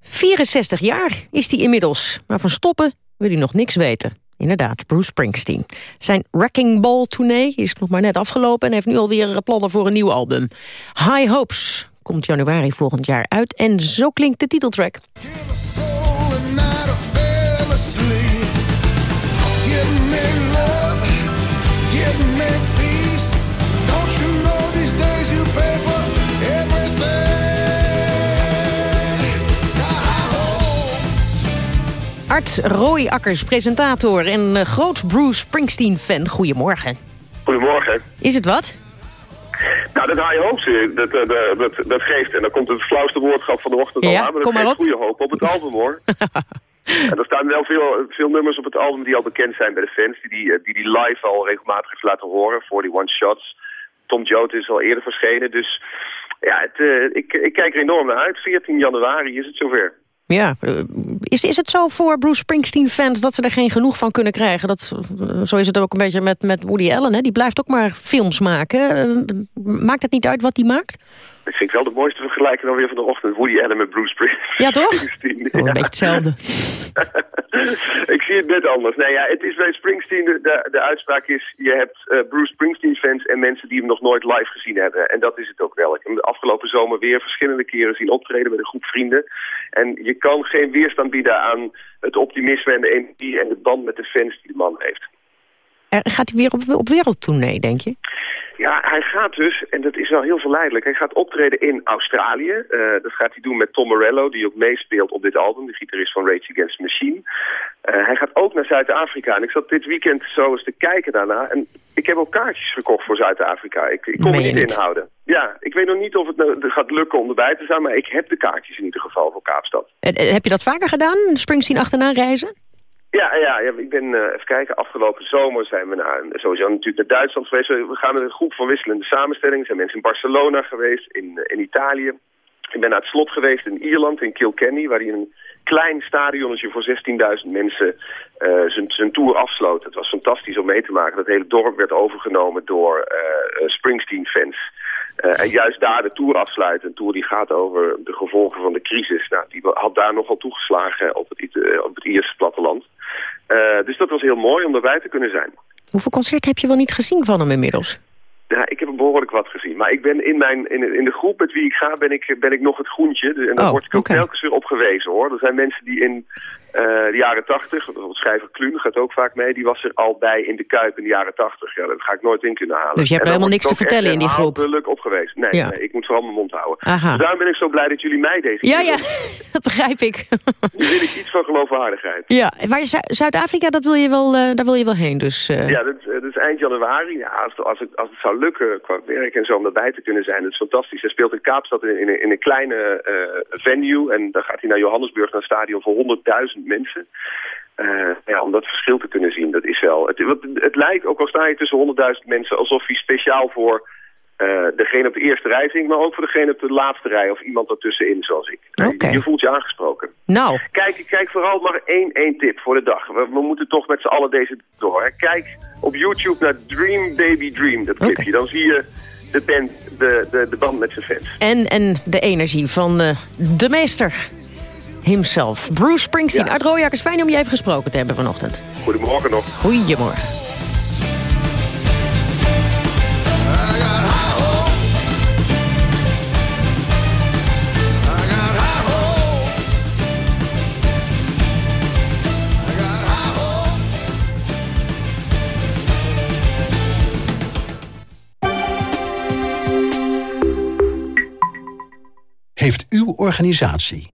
64 jaar is hij inmiddels, maar van stoppen wil hij nog niks weten. Inderdaad, Bruce Springsteen. Zijn Wrecking Ball tournee is nog maar net afgelopen... en heeft nu alweer plannen voor een nieuw album. High Hopes komt januari volgend jaar uit en zo klinkt de titeltrack. Art Rooiakkers, presentator en uh, groot Bruce Springsteen-fan. Goedemorgen. Goedemorgen. Is het wat? Nou, dat high hopes, dat, dat, dat, dat geeft, en dan komt het flauwste woordschap van de ochtend ja, al aan, maar dat geeft goede hoop op het album hoor. [LAUGHS] en er staan wel veel, veel nummers op het album die al bekend zijn bij de fans, die die, die, die live al regelmatig heeft laten horen, 41 Shots. Tom Jones is al eerder verschenen, dus ja, het, uh, ik, ik kijk er enorm naar uit. 14 januari is het zover. Ja, is, is het zo voor Bruce Springsteen-fans dat ze er geen genoeg van kunnen krijgen? Dat, zo is het ook een beetje met, met Woody Allen, hè? die blijft ook maar films maken. Maakt het niet uit wat hij maakt? Dat vind ik wel de mooiste vergelijking dan weer van de ochtend. Woody Allen met Bruce Springsteen. Ja, toch? Oh, een beetje hetzelfde. [LAUGHS] ik zie het net anders. Nee, ja, het is bij Springsteen, de, de uitspraak is... je hebt uh, Bruce Springsteen-fans en mensen die hem nog nooit live gezien hebben. En dat is het ook wel. Ik heb hem de afgelopen zomer weer verschillende keren zien optreden met een groep vrienden. En je kan geen weerstand bieden aan het optimisme en de energie... en de band met de fans die de man heeft. gaat hij weer op, op wereldtournee, denk je? Ja, hij gaat dus, en dat is wel heel verleidelijk, hij gaat optreden in Australië. Uh, dat gaat hij doen met Tom Morello, die ook meespeelt op dit album, de gitarist van Rage Against the Machine. Uh, hij gaat ook naar Zuid-Afrika en ik zat dit weekend zo eens te kijken daarna. En ik heb ook kaartjes verkocht voor Zuid-Afrika. Ik, ik kon me niet inhouden. Ja, ik weet nog niet of het nou gaat lukken om erbij te zijn, maar ik heb de kaartjes in ieder geval voor Kaapstad. En, heb je dat vaker gedaan, Springsteen achterna reizen? Ja, ja, ik ben, uh, even kijken, afgelopen zomer zijn we naar, sowieso natuurlijk naar Duitsland geweest. We gaan met een groep van wisselende samenstellingen. zijn mensen in Barcelona geweest, in, uh, in Italië. Ik ben naar het slot geweest in Ierland, in Kilkenny, waar hij een klein stadionnetje voor 16.000 mensen zijn, zijn tour afsloot. Het was fantastisch om mee te maken. Dat hele dorp werd overgenomen door Springsteen-fans. Uh, en juist daar de Tour afsluiten. Een Tour die gaat over de gevolgen van de crisis. Nou, die had daar nogal toegeslagen op het, uh, op het Ierse platteland. Uh, dus dat was heel mooi om erbij te kunnen zijn. Hoeveel concerten heb je wel niet gezien van hem inmiddels? Ja, ik heb er behoorlijk wat gezien. Maar ik ben in, mijn, in, in de groep met wie ik ga, ben ik, ben ik nog het groentje. En daar Oh, word ik ook telkens weer op gewezen hoor. Er zijn mensen die in eh, de jaren tachtig, schrijver Kluun gaat ook vaak mee, die was er al bij in de Kuip in de jaren tachtig. Ja, dat ga ik nooit in kunnen halen. Dus je hebt helemaal niks ik te vertellen in die groep? herhaaldelijk op geweest. Nee, Ja. nee, ik moet vooral mijn mond houden. Aha. Dus daarom ben ik zo blij dat jullie mij deze Ja, keer ja, [LAUGHS] dat begrijp ik. Nu wil ik iets van geloofwaardigheid. ja, maar Zu- Zuid-Afrika, dat wil je wel, eh, daar wil je wel heen. Dus, eh, Ja, dat, dat is eind januari. Ja, als, het, als, het, als het zou lukken qua werk en zo om erbij te kunnen zijn, dat is fantastisch. Hij speelt in Kaapstad in, in, een- in een kleine eh, venue. En dan gaat hij naar Johannesburg, naar een stadion voor 100.000 mensen. Eh, ja, om dat verschil te kunnen zien, dat is wel... Het, het lijkt, ook al sta je tussen 100.000 mensen, alsof hij speciaal voor eh, degene op de eerste rij zingt, maar ook voor degene op de laatste rij of iemand ertussenin zoals ik. Je voelt je aangesproken. Nou, Kijk, kijk vooral maar één, één tip voor de dag. We, we moeten toch met z'n allen deze door. hè. Kijk op YouTube naar Dream Baby Dream, dat clipje. Dan zie je de band, de, de, de band met zijn fans. en, en de energie van eh, de meester himself. Bruce Springsteen Ja. uit Rooijakers. Fijn om je even gesproken te hebben vanochtend. Goedemorgen nog. Goedemorgen. Heeft uw organisatie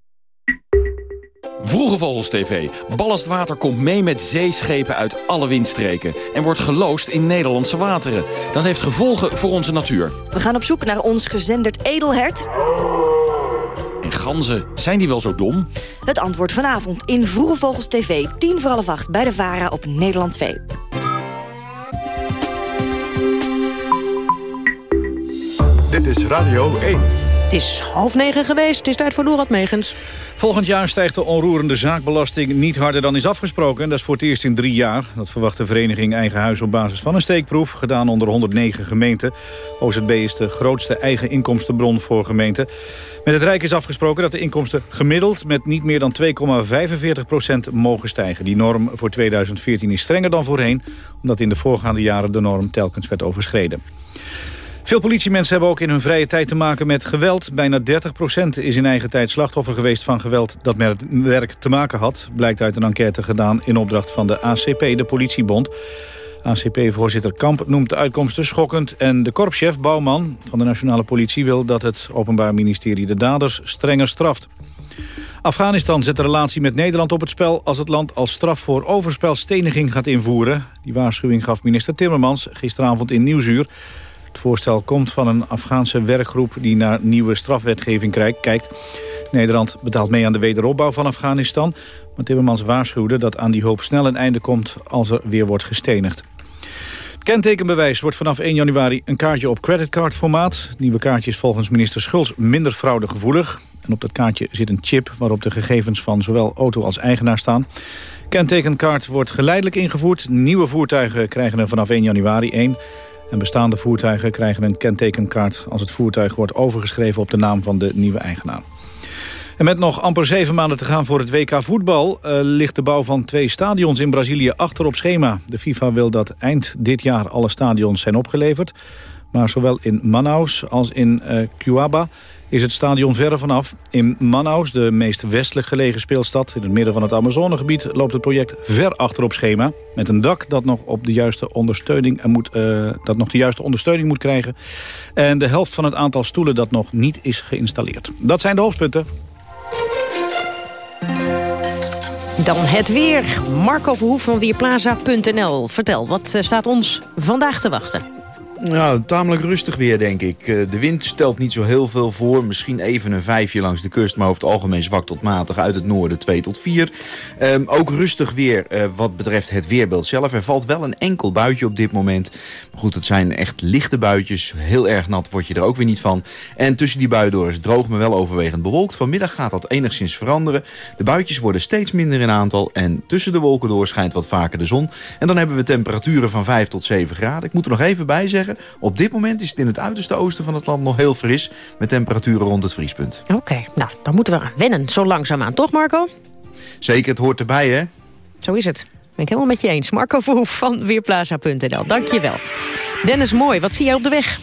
Vroege Vogels TV. Ballastwater komt mee met zeeschepen uit alle windstreken... en wordt geloosd in Nederlandse wateren. Dat heeft gevolgen voor onze natuur. We gaan op zoek naar ons gezenderd edelhert. En ganzen, zijn die wel zo dom? Het antwoord vanavond in Vroege Vogels TV. 10 voor half 8 bij de VARA op Nederland 2. Dit is Radio 1. Het is half negen geweest. Het is tijd voor Dorad Megens. Volgend jaar stijgt de onroerende zaakbelasting niet harder dan is afgesproken. Dat is voor het eerst in drie jaar. Dat verwacht de vereniging Eigen Huis op basis van een steekproef... gedaan onder 109 gemeenten. OZB is de grootste eigen inkomstenbron voor gemeenten. Met het Rijk is afgesproken dat de inkomsten gemiddeld... met niet meer dan 2,45% mogen stijgen. Die norm voor 2014 is strenger dan voorheen... omdat in de voorgaande jaren de norm telkens werd overschreden. Veel politiemensen hebben ook in hun vrije tijd te maken met geweld. Bijna 30% is in eigen tijd slachtoffer geweest van geweld dat met het werk te maken had. Blijkt uit een enquête gedaan in opdracht van de ACP, de politiebond. ACP-voorzitter Kamp noemt de uitkomsten schokkend... en de korpschef Bouwman van de Nationale Politie wil dat het Openbaar Ministerie de daders strenger straft. Afghanistan zet de relatie met Nederland op het spel... als het land als straf voor overspel steniging gaat invoeren. Die waarschuwing gaf minister Timmermans gisteravond in Nieuwsuur. Het voorstel komt van een Afghaanse werkgroep die naar nieuwe strafwetgeving kijkt. Nederland betaalt mee aan de wederopbouw van Afghanistan. Maar Timmermans waarschuwde dat aan die hulp snel een einde komt als er weer wordt gestenigd. Kentekenbewijs wordt vanaf 1 januari een kaartje op creditcardformaat. Nieuwe kaartje is volgens minister Schulz minder fraudegevoelig. En op dat kaartje zit een chip waarop de gegevens van zowel auto als eigenaar staan. Kentekenkaart wordt geleidelijk ingevoerd. Nieuwe voertuigen krijgen er vanaf 1 januari 1. En bestaande voertuigen krijgen een kentekenkaart als het voertuig wordt overgeschreven op de naam van de nieuwe eigenaar. En met nog amper zeven maanden te gaan voor het WK voetbal... eh, ligt de bouw van twee stadions in Brazilië achter op schema. De FIFA wil dat eind dit jaar alle stadions zijn opgeleverd. Maar zowel in Manaus als in eh Cuaba is het stadion verre vanaf. In Manaus, de meest westelijk gelegen speelstad... in het midden van het Amazonegebied... loopt het project ver achter op schema. Met een dak dat nog, op de juiste ondersteuning, eh, moet, eh, dat nog de juiste ondersteuning moet krijgen. En de helft van het aantal stoelen dat nog niet is geïnstalleerd. Dat zijn de hoofdpunten. Dan het weer. Marco Verhoef van Weerplaza.nl. Vertel, wat eh, staat ons vandaag te wachten? Ja, tamelijk rustig weer, denk ik. Eh, De wind stelt niet zo heel veel voor. Misschien even een vijfje langs de kust, maar over het algemeen zwak tot matig. Uit het noorden 2 tot 4. Ehm, ook rustig weer eh, wat betreft het weerbeeld zelf. Er valt wel een enkel buitje op dit moment. Goed, het zijn echt lichte buitjes. Heel erg nat word je er ook weer niet van. En tussen die buien door is het droog, maar wel overwegend bewolkt. Vanmiddag gaat dat enigszins veranderen. De buitjes worden steeds minder in aantal. En tussen de wolken door schijnt wat vaker de zon. En dan hebben we temperaturen van 5 tot 7 graden. Ik moet er nog even bij zeggen. Op dit moment is het in het uiterste oosten van het land nog heel fris. Met temperaturen rond het vriespunt. Oké, nou, dan moeten we aan wennen. Zo langzaamaan, toch Marco? Zeker, het hoort erbij, hè? Zo is het. Ben ik helemaal met je eens. Marco Verhoef van Weerplaza.nl. Dank je wel. Dennis Mooi, wat zie jij op de weg?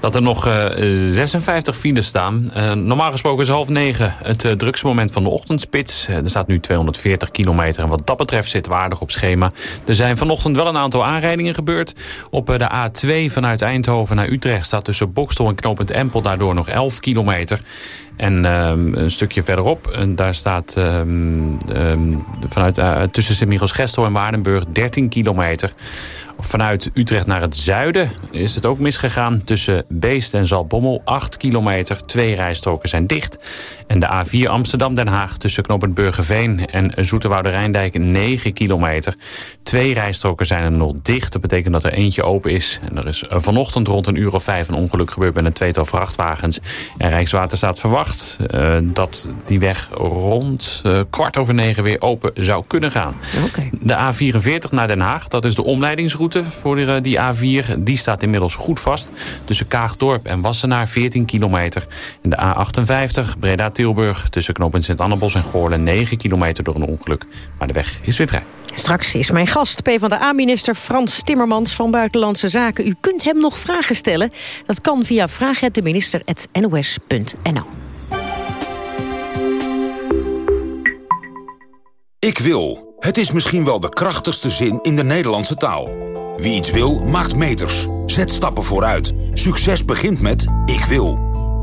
Dat er nog uh, 56 files staan. Uh, normaal gesproken is half negen het uh, drukste moment van de ochtendspits. Er staat nu 240 kilometer en wat dat betreft zit waardig op schema. Er zijn vanochtend wel een aantal aanrijdingen gebeurd. Op de A2 vanuit Eindhoven naar Utrecht staat tussen Bokstel en Knopend Empel daardoor nog 11 kilometer. En um, een stukje verderop, en daar staat um, um, vanuit, tussen Sint-Michels-Gestel en Waardenburg 13 kilometer. Vanuit Utrecht naar het zuiden is het ook misgegaan. Tussen Beest en Zalbommel 8 kilometer. Twee rijstroken zijn dicht. En de A4 Amsterdam-Den Haag tussen knooppunt Burgerveen en Zoeterwoude Rijndijk 9 kilometer. Twee rijstroken zijn er nog dicht. Dat betekent dat er eentje open is. En er is vanochtend rond een uur of vijf een ongeluk gebeurd met een tweetal vrachtwagens. En Rijkswaterstaat verwacht uh, dat die weg rond uh, kwart over negen weer open zou kunnen gaan. Okay. De A44 naar Den Haag, dat is de omleidingsroute voor die, die A4. Die staat inmiddels goed vast. Tussen Kaagdorp en Wassenaar 14 kilometer. En de A58 Breda-Tilburg tussen knooppunt Sint-Annebos en Goorlen 9 kilometer door een ongeluk. Maar de weg is weer vrij. Straks is mijn gast, PvdA-minister Frans Timmermans van Buitenlandse Zaken. U kunt hem nog vragen stellen. Dat kan via vraaghetdeminister.nos.nl. Ik wil. Het is misschien wel de krachtigste zin in de Nederlandse taal. Wie iets wil, maakt meters. Zet stappen vooruit. Succes begint met ik wil.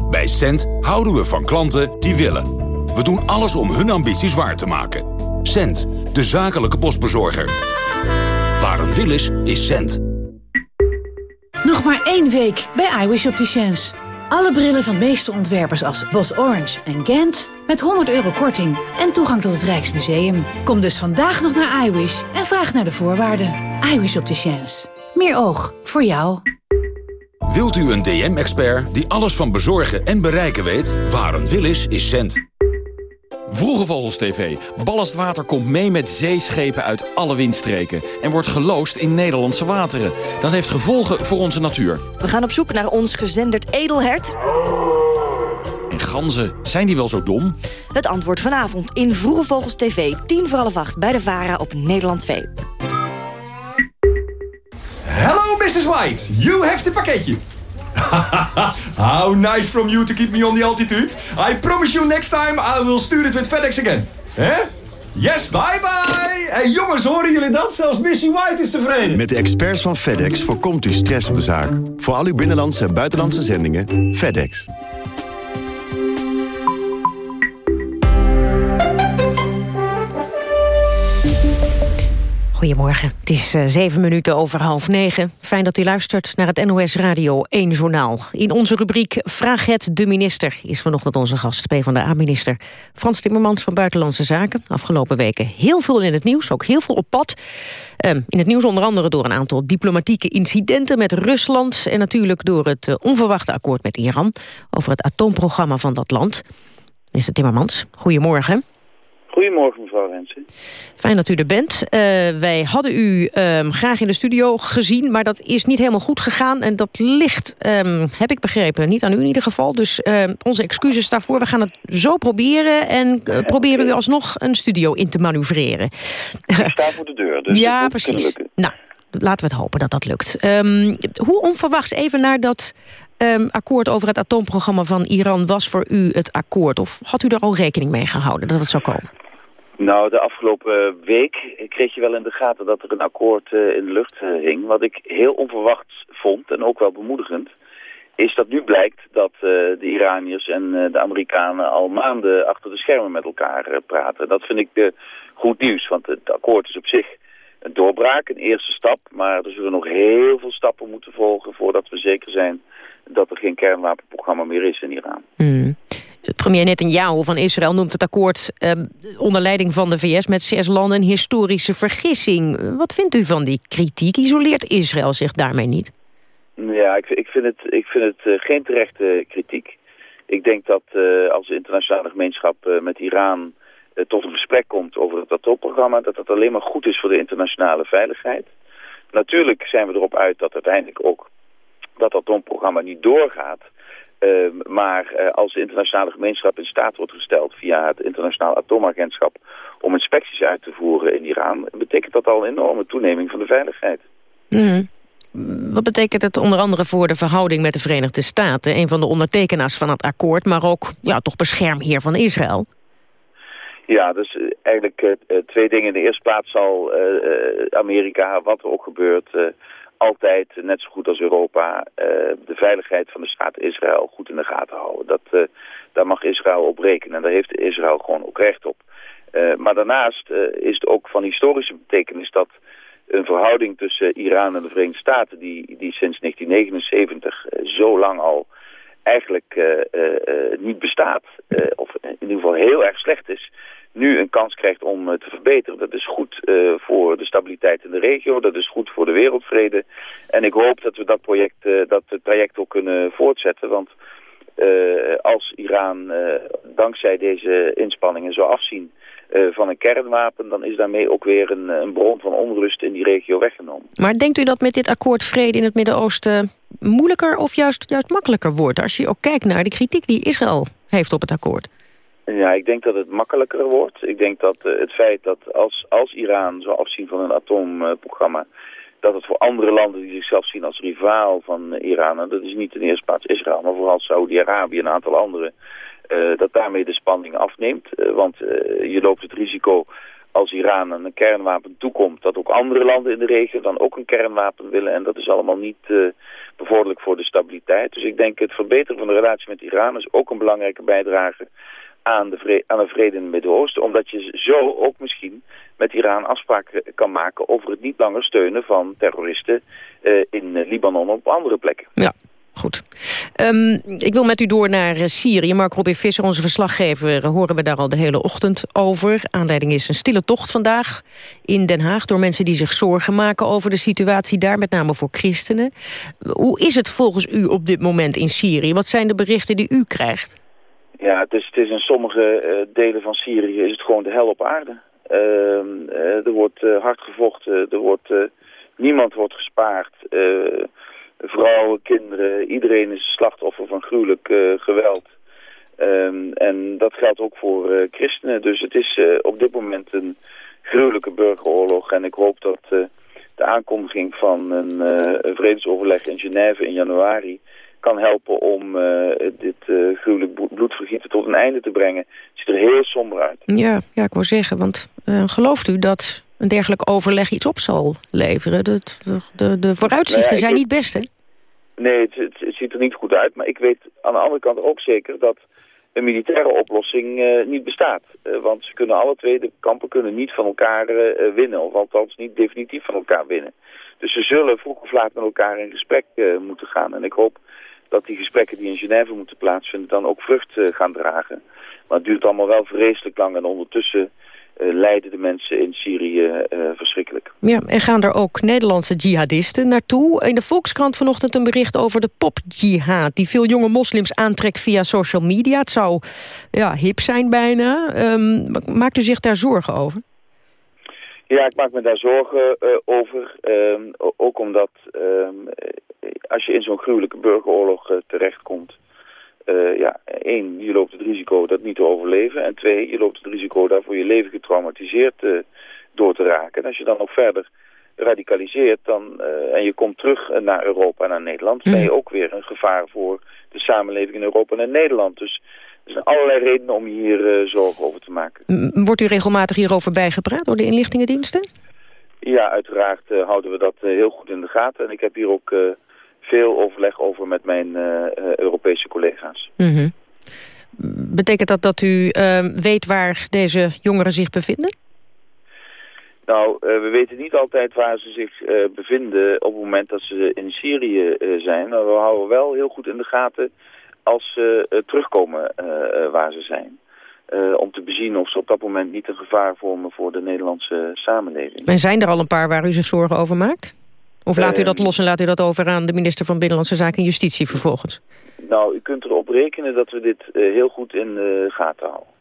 Bij Cent houden we van klanten die willen. We doen alles om hun ambities waar te maken. Cent, de zakelijke postbezorger. Waar een wil is, is Cent. Nog maar één week bij iWish Opticians. Alle brillen van meeste ontwerpers als Bos Orange en Gent... met 100 euro korting en toegang tot het Rijksmuseum. Kom dus vandaag nog naar iWish en vraag naar de voorwaarden. iWish Opticians. Meer oog voor jou. Wilt u een DM-expert die alles van bezorgen en bereiken weet? Waar een wil is, is Cent. Vroege Vogels TV. Ballastwater komt mee met zeeschepen uit alle windstreken... en wordt geloosd in Nederlandse wateren. Dat heeft gevolgen voor onze natuur. We gaan op zoek naar ons gezenderd edelhert. En ganzen, zijn die wel zo dom? Het antwoord vanavond in Vroege Vogels TV. 10 voor half 8 bij de VARA op Nederland 2. Hello, Mrs. White. You have the pakketje. [LAUGHS] How nice from you to keep me on the altitude. I promise you next time I will stuur it with FedEx again. Hè? Yes, bye bye! Hey jongens, horen jullie dat? Zelfs Missy White is tevreden. Met de experts van FedEx voorkomt u stress op de zaak. Voor al uw binnenlandse en buitenlandse zendingen, FedEx. Goedemorgen, het is uh, zeven minuten over half negen. Fijn dat u luistert naar het NOS Radio 1 Journaal. In onze rubriek Vraag het de minister is vanochtend onze gast, PvdA-minister Frans Timmermans van Buitenlandse Zaken. Afgelopen weken heel veel in het nieuws, ook heel veel op pad. Um, in het nieuws onder andere door een aantal diplomatieke incidenten met Rusland... en natuurlijk door het uh, onverwachte akkoord met Iran over het atoomprogramma van dat land. Minister Timmermans, goedemorgen. Goedemorgen, mevrouw Rensen. Fijn dat u er bent. Uh, wij hadden u um, graag in de studio gezien, maar dat is niet helemaal goed gegaan. En dat ligt, um, heb ik begrepen, niet aan u in ieder geval. Dus uh, onze excuses daarvoor. We gaan het zo proberen en uh, proberen u alsnog een studio in te manoeuvreren. Ik sta voor de deur, dus [LAUGHS] ja, precies. Nou, laten we het hopen dat dat lukt. Hoe onverwachts even naar dat um, akkoord over het atoomprogramma van Iran was voor u het akkoord? Of had u er al rekening mee gehouden dat het zou komen? Nou, de afgelopen week kreeg je wel in de gaten dat er een akkoord uh, in de lucht uh, hing. Wat ik heel onverwacht vond en ook wel bemoedigend... is dat nu blijkt dat uh, de Iraniërs en de Amerikanen al maanden achter de schermen met elkaar praten. Dat vind ik goed nieuws, want het akkoord is op zich een doorbraak, een eerste stap. Maar er zullen nog heel veel stappen moeten volgen voordat we zeker zijn dat er geen kernwapenprogramma meer is in Iran. Mm. Premier Netanyahu van Israël noemt het akkoord eh, onder leiding van de VS met zes landen een historische vergissing. Wat vindt u van die kritiek? Isoleert Israël zich daarmee niet? Ja, ik, ik vind het, ik vind het uh, geen terechte kritiek. Ik denk dat uh, als de internationale gemeenschap uh, met Iran tot een gesprek komt over het atoomprogramma... dat dat alleen maar goed is voor de internationale veiligheid. Natuurlijk zijn we erop uit dat uiteindelijk ook dat atoomprogramma niet doorgaat... Uh, maar uh, als de internationale gemeenschap in staat wordt gesteld via het internationaal atoomagentschap om inspecties uit te voeren in Iran, betekent dat al een enorme toeneming van de veiligheid. Mm. Wat betekent het onder andere voor de verhouding met de Verenigde Staten, een van de ondertekenaars van het akkoord, maar ook ja, toch beschermheer van Israël? Ja, dus uh, eigenlijk twee dingen. In de eerste plaats zal Amerika, wat er ook gebeurt, altijd, net zo goed als Europa, uh, de veiligheid van de staat Israël goed in de gaten houden. Dat, uh, daar mag Israël op rekenen en daar heeft Israël gewoon ook recht op. Uh, maar daarnaast is het ook van historische betekenis dat een verhouding tussen Iran en de Verenigde Staten, die, die sinds 1979 zo lang al eigenlijk niet bestaat, of in ieder geval heel erg slecht is, nu een kans krijgt om uh, te verbeteren. Dat is goed uh, voor de stabiliteit in de regio, dat is goed voor de wereldvrede. En ik hoop dat we dat, project, uh, dat traject ook kunnen voortzetten, want als Iran dankzij deze inspanningen zou afzien van een kernwapen, dan is daarmee ook weer een, een bron van onrust in die regio weggenomen. Maar denkt u dat met dit akkoord vrede in het Midden-Oosten moeilijker of juist, juist makkelijker wordt? Als je ook kijkt naar de kritiek die Israël heeft op het akkoord. Ja, ik denk dat het makkelijker wordt. Ik denk dat uh, het feit dat als, als Iran zou afzien van een atoomprogramma... Uh, dat het voor andere landen die zichzelf zien als rivaal van uh, Iran... en dat is niet in eerste plaats Israël, maar vooral Saudi-Arabië en een aantal anderen... dat daarmee de spanning afneemt. want je loopt het risico als Iran een kernwapen toekomt... dat ook andere landen in de regio dan ook een kernwapen willen... en dat is allemaal niet bevorderlijk voor de stabiliteit. Dus ik denk het verbeteren van de relatie met Iran is ook een belangrijke bijdrage aan de, vrede, aan de vrede in het Midden-Oosten. Omdat je zo ook misschien met Iran afspraken kan maken over het niet langer steunen van terroristen uh, in Libanon op andere plekken. Ja. Goed. Um, ik wil met u door naar uh, Syrië. Mark Robin Visser, onze verslaggever, horen we daar al de hele ochtend over. Aanleiding is een stille tocht vandaag in Den Haag... door mensen die zich zorgen maken over de situatie daar, met name voor christenen. Hoe is het volgens u op dit moment in Syrië? Wat zijn de berichten die u krijgt? Ja, het is, het is in sommige uh, delen van Syrië is het gewoon de hel op aarde. Uh, uh, er wordt hard gevochten, er wordt, niemand wordt gespaard. vrouwen, kinderen, iedereen is slachtoffer van gruwelijk geweld. Um, en dat geldt ook voor christenen. Dus het is op dit moment een gruwelijke burgeroorlog. En ik hoop dat de aankondiging van een vredesoverleg in Genève in januari kan helpen om uh, dit uh, gruwelijk bloedvergieten tot een einde te brengen. Het ziet er heel somber uit. Ja, ja ik wou zeggen, want uh, gelooft u dat een dergelijk overleg iets op zal leveren? De, de, de vooruitzichten nou ja, zijn niet best, hè? Nee, het, het, het, ziet er niet goed uit. Maar ik weet aan de andere kant ook zeker dat een militaire oplossing niet bestaat. want ze kunnen alle twee, de kampen kunnen niet van elkaar winnen. Of althans niet definitief van elkaar winnen. Dus ze zullen vroeg of laat met elkaar in gesprek moeten gaan. En ik hoop dat die gesprekken die in Genève moeten plaatsvinden dan ook vrucht uh, gaan dragen. Maar het duurt allemaal wel vreselijk lang en ondertussen uh, lijden de mensen in Syrië uh, verschrikkelijk. Ja, en gaan er ook Nederlandse jihadisten naartoe? In de Volkskrant vanochtend een bericht over de pop-jihad... die veel jonge moslims aantrekt via social media. Het zou ja, hip zijn bijna. Um, maakt u zich daar zorgen over? Ja, ik maak me daar zorgen uh, over. Um, ook omdat um, als je in zo'n gruwelijke burgeroorlog uh, terechtkomt... Uh, ja, één, je loopt het risico dat niet te overleven. En twee, je loopt het risico daarvoor je leven getraumatiseerd door te raken. En als je dan nog verder radicaliseert dan, en je komt terug naar Europa en naar Nederland... ben je ook weer een gevaar voor de samenleving in Europa en in Nederland. Dus er zijn allerlei redenen om hier zorgen over te maken. Wordt u regelmatig hierover bijgepraat door de inlichtingendiensten? Ja, uiteraard houden we dat heel goed in de gaten. En ik heb hier ook veel overleg over met mijn Europese collega's. Mm -hmm. Betekent dat dat u weet waar deze jongeren zich bevinden? Nou, we weten niet altijd waar ze zich bevinden op het moment dat ze in Syrië zijn. Maar we houden wel heel goed in de gaten als ze uh, terugkomen uh, waar ze zijn. Uh, om te bezien of ze op dat moment niet een gevaar vormen voor de Nederlandse samenleving. En zijn er al een paar waar u zich zorgen over maakt? Of laat u dat Ehm, los en laat u dat over aan de minister van Binnenlandse Zaken en Justitie vervolgens? Nou, u kunt erop rekenen dat we dit eh, heel goed in de gaten houden.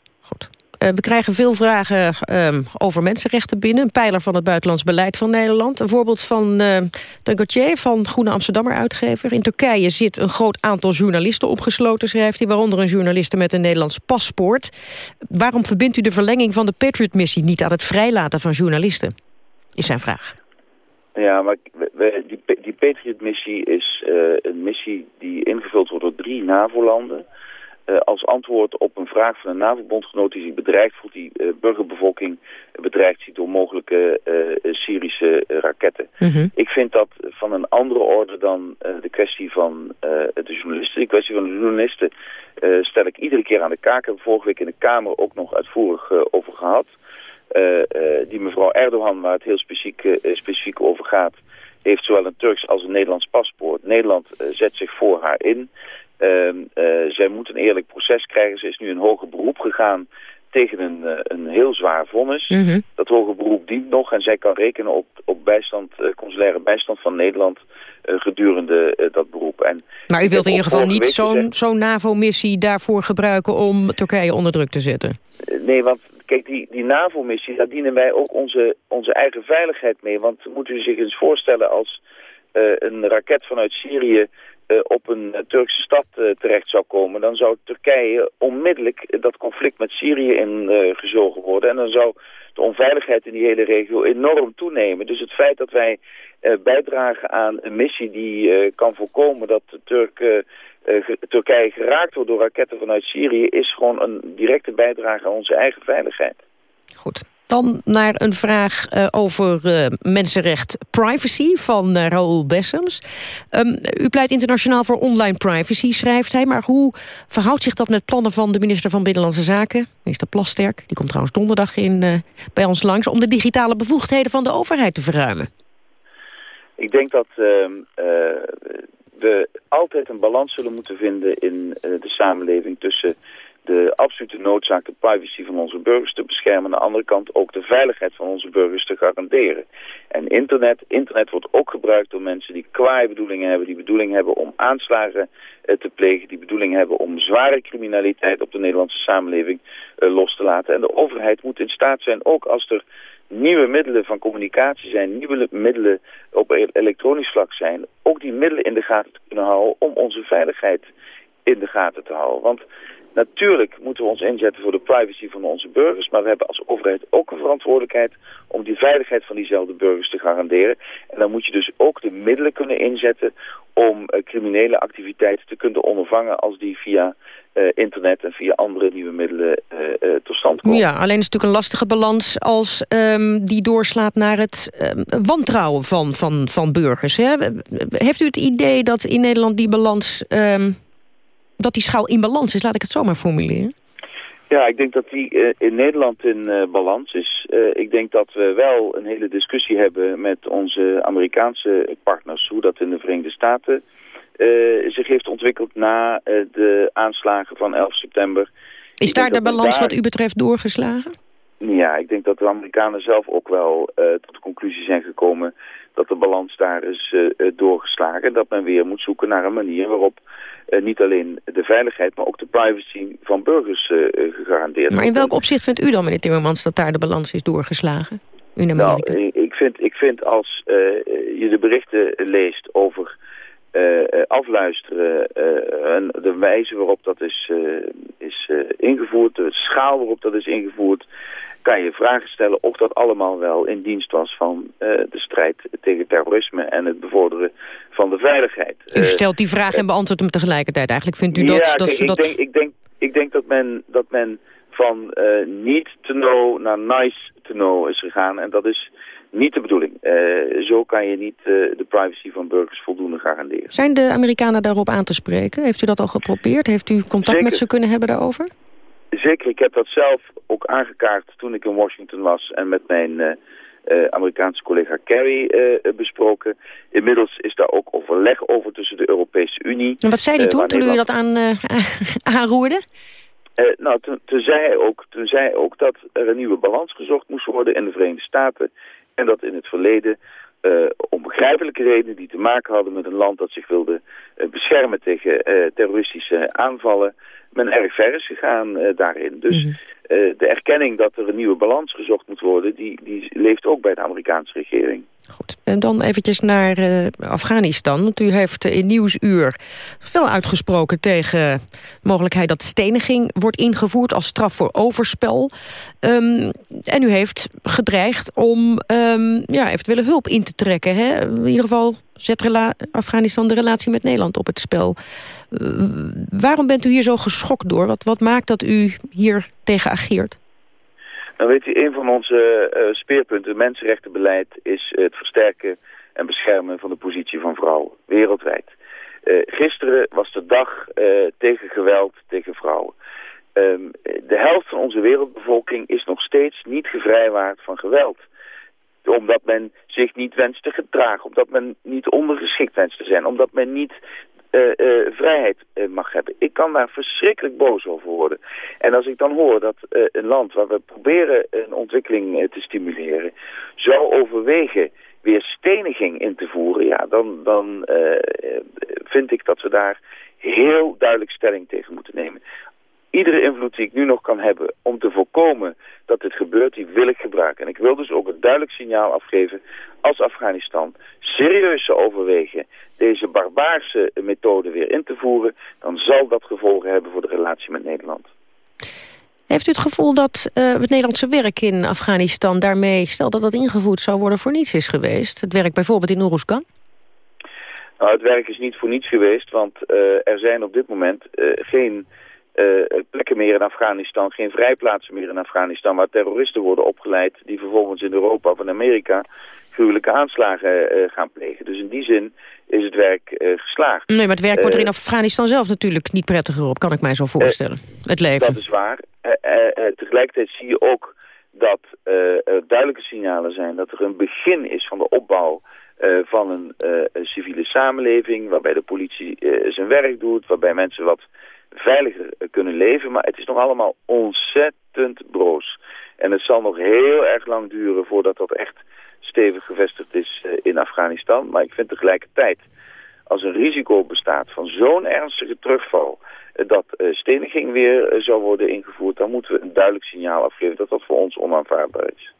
Eh, we krijgen veel vragen ehm, over mensenrechten binnen. Een pijler van het buitenlands beleid van Nederland. Een voorbeeld van uh, Gauthier van Groene Amsterdammer uitgever. In Turkije zit een groot aantal journalisten opgesloten, schrijft hij. Waaronder een journaliste met een Nederlands paspoort. Waarom verbindt u de verlenging van de Patriot-missie niet aan het vrijlaten van journalisten? Is zijn vraag. Ja, maar die, die Patriot-missie is eh, een missie die ingevuld wordt door drie NAVO-landen. Eh, als antwoord op een vraag van een NAVO-bondgenoot die zich bedreigd voelt, die eh, burgerbevolking bedreigd ziet door mogelijke Syrische raketten. Ik vind dat van een andere orde dan de kwestie van de journalisten. Die kwestie van de journalisten stel ik iedere keer aan de kaak. Ik heb er vorige week in de Kamer ook nog uitvoerig over gehad. Eh, eh, die mevrouw Erdogan, waar het heel specifiek, eh, specifiek over gaat, heeft zowel een Turks als een Nederlands paspoort. Nederland zet zich voor haar in. Ehm, eh, zij moet een eerlijk proces krijgen. Ze is nu een hoger beroep gegaan tegen een, een heel zwaar vonnis. Dat hoger beroep dient nog en zij kan rekenen op, op bijstand, consulaire bijstand van Nederland gedurende dat beroep. En Maar u wilt in ieder geval niet zo'n zo'n NAVO-missie daarvoor gebruiken... om Turkije onder druk te zetten. Nee, want kijk, die, die NAVO-missie, daar dienen wij ook onze, onze eigen veiligheid mee. Want moet u zich eens voorstellen als eh, een raket vanuit Syrië eh, op een eh, Turkse stad terecht zou komen... dan zou Turkije onmiddellijk dat conflict met Syrië ingezogen worden. En dan zou de onveiligheid in die hele regio enorm toenemen. Dus het feit dat wij bijdragen aan een missie die kan voorkomen dat de Turk, ge- Turkije geraakt wordt door raketten vanuit Syrië... is gewoon een directe bijdrage aan onze eigen veiligheid. Dan naar een vraag eh, over eh, mensenrecht privacy van eh, Raoul Bessems. Ehm, u pleit internationaal voor online privacy, schrijft hij. Maar hoe verhoudt zich dat met plannen van de minister van Binnenlandse Zaken? Minister Plasterk, die komt trouwens donderdag in, eh, bij ons langs... om de digitale bevoegdheden van de overheid te verruimen. Ik denk dat ehm, eh, we altijd een balans zullen moeten vinden in eh, de samenleving tussen de absolute noodzaak de privacy van onze burgers te beschermen. Aan de andere kant ook de veiligheid van onze burgers te garanderen. En internet, internet wordt ook gebruikt door mensen die kwaaie bedoelingen hebben. Die bedoeling hebben om aanslagen eh, te plegen. Die bedoeling hebben om zware criminaliteit op de Nederlandse samenleving eh, los te laten. En de overheid moet in staat zijn, ook als er nieuwe middelen van communicatie zijn, nieuwe middelen op e- elektronisch vlak zijn, ook die middelen in de gaten te kunnen houden om onze veiligheid in de gaten te houden. Want natuurlijk moeten we ons inzetten voor de privacy van onze burgers, maar we hebben als overheid ook een verantwoordelijkheid om die veiligheid van diezelfde burgers te garanderen. En dan moet je dus ook de middelen kunnen inzetten om eh, criminele activiteiten te kunnen ondervangen als die via eh, internet en via andere nieuwe middelen eh, tot stand komen. Ja, alleen is het natuurlijk een lastige balans als ehm, die doorslaat naar het ehm, wantrouwen van, van, van burgers. Hè? Heeft u het idee dat in Nederland die balans, ehm, dat die schaal in balans is? Laat ik het zo maar formuleren. Ja, ik denk dat die eh, in Nederland in eh, balans is. Eh, ik denk dat we wel een hele discussie hebben met onze Amerikaanse partners... hoe dat in de Verenigde Staten zich heeft ontwikkeld na de aanslagen van 11 september. Is daar de balans daar- wat u betreft doorgeslagen? Ja, ik denk dat de Amerikanen zelf ook wel tot de conclusie zijn gekomen... dat de balans daar is doorgeslagen. Dat men weer moet zoeken naar een manier waarop... eh, niet alleen de veiligheid, maar ook de privacy van burgers eh, eh, gegarandeerd Maar in welk opzicht vindt u dan, meneer Timmermans, dat daar de balans is doorgeslagen? In Nou, Amerika? ik- ik vind, ik vind als je de berichten leest over afluisteren eh, en de wijze waarop dat is, eh, is eh, ingevoerd, de schaal waarop dat is ingevoerd, kan je vragen stellen of dat allemaal wel in dienst was van eh, de strijd tegen terrorisme en het bevorderen van de veiligheid. U Eh, stelt die vraag en beantwoordt hem tegelijkertijd. Eigenlijk vindt u dat... ja, dat, kijk, ik, dat... denk, ik, denk, ik denk dat men, dat men van eh niet to know naar nice to know is gegaan. En dat is niet de bedoeling. Eh, zo kan je niet eh, de privacy van burgers voldoende garanderen. Zijn de Amerikanen daarop aan te spreken? Heeft u dat al geprobeerd? Heeft u contact met ze kunnen hebben daarover? Zeker, ik heb dat zelf ook aangekaart toen ik in Washington was en met mijn eh, Amerikaanse collega Kerry besproken. Inmiddels is daar ook overleg over tussen de Europese Unie. En wat zei hij toen, toen u dat aan, [LAUGHS] aanroerde? Nou, toen, toen, zei hij ook, toen zei hij ook dat er een nieuwe balans gezocht moest worden in de Verenigde Staten. En dat in het verleden om begrijpelijke redenen die te maken hadden met een land dat zich wilde beschermen tegen terroristische aanvallen, men erg ver is gegaan daarin. Dus mhm. de erkenning dat er een nieuwe balans gezocht moet worden, die, die leeft ook bij de Amerikaanse regering. En dan eventjes naar uh, Afghanistan. Want u heeft in Nieuwsuur veel uitgesproken tegen de mogelijkheid dat steniging wordt ingevoerd als straf voor overspel. Um, en u heeft gedreigd om um, ja, eventuele hulp in te trekken. Hè? In ieder geval zet Afghanistan de relatie met Nederland op het spel. Uh, waarom bent u hier zo geschokt door? Wat, wat maakt dat u hier tegen ageert? Nou weet u, een van onze uh, speerpunten, mensenrechtenbeleid, is het versterken en beschermen van de positie van vrouwen, wereldwijd. Uh, gisteren was de dag uh, tegen geweld tegen vrouwen. Um, de helft van onze wereldbevolking is nog steeds niet gevrijwaard van geweld. Omdat men zich niet wenst te gedragen, omdat men niet ondergeschikt wenst te zijn, omdat men niet vrijheid uh, mag hebben. Ik kan daar verschrikkelijk boos over worden. En als ik dan hoor dat een land waar we proberen een ontwikkeling te stimuleren... zou overwegen weer steniging in te voeren... ja, dan, dan vind ik dat we daar heel duidelijk stelling tegen moeten nemen. Iedere invloed die ik nu nog kan hebben om te voorkomen dat dit gebeurt, die wil ik gebruiken. En ik wil dus ook een duidelijk signaal afgeven als Afghanistan serieus zou overwegen deze barbaarse methode weer in te voeren, dan zal dat gevolgen hebben voor de relatie met Nederland. Heeft u het gevoel dat uh, het Nederlandse werk in Afghanistan daarmee, stel dat dat ingevoerd zou worden, voor niets is geweest? Het werk bijvoorbeeld in Oeruzgan? Nou, het werk is niet voor niets geweest, want uh, er zijn op dit moment uh, geen plekken meer in Afghanistan, geen vrijplaatsen meer in Afghanistan... waar terroristen worden opgeleid die vervolgens in Europa of in Amerika gruwelijke aanslagen uh, gaan plegen. Dus in die zin is het werk uh, geslaagd. Nee, maar het werk wordt er in Afghanistan zelf natuurlijk niet prettiger op, kan ik mij zo voorstellen. het leven. Dat is waar. tegelijkertijd zie je ook dat er duidelijke signalen zijn dat er een begin is van de opbouw van een, een, civiele samenleving, waarbij de politie zijn werk doet, waarbij mensen wat veiliger kunnen leven. Maar het is nog allemaal ontzettend broos. En het zal nog heel erg lang duren voordat dat echt stevig gevestigd is eh, in Afghanistan. Maar ik vind tegelijkertijd, als een risico bestaat van zo'n ernstige terugval... Eh, dat steniging weer zou worden ingevoerd... dan moeten we een duidelijk signaal afgeven dat dat voor ons onaanvaardbaar is.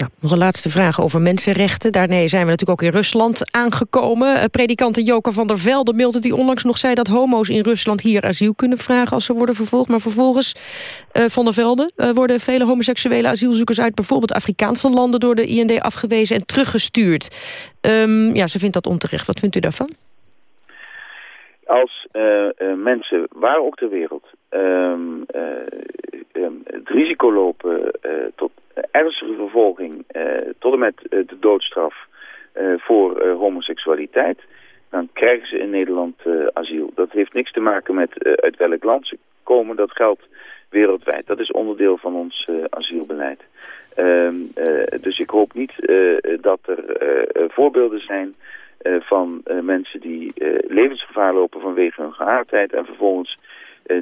Nou, nog een laatste vraag over mensenrechten. Daarmee zijn we natuurlijk ook in Rusland aangekomen. Uh, predikante Joke van der Velde meldde die onlangs nog zei... dat homo's in Rusland hier asiel kunnen vragen als ze worden vervolgd. Maar vervolgens, uh, van der Velde, uh, worden vele homoseksuele asielzoekers... uit bijvoorbeeld Afrikaanse landen door de IND afgewezen en teruggestuurd. Um, ja, ze vindt dat onterecht. Wat vindt u daarvan? Als mensen, waar ook ter wereld, um, het risico lopen tot ernstige vervolging uh, tot en met uh, de doodstraf uh, voor homoseksualiteit, dan krijgen ze in Nederland asiel. Dat heeft niks te maken met uit welk land ze komen, dat geldt wereldwijd. Dat is onderdeel van ons asielbeleid. Ehm, dus ik hoop niet dat er voorbeelden zijn van mensen die levensgevaar lopen vanwege hun gehaardheid en vervolgens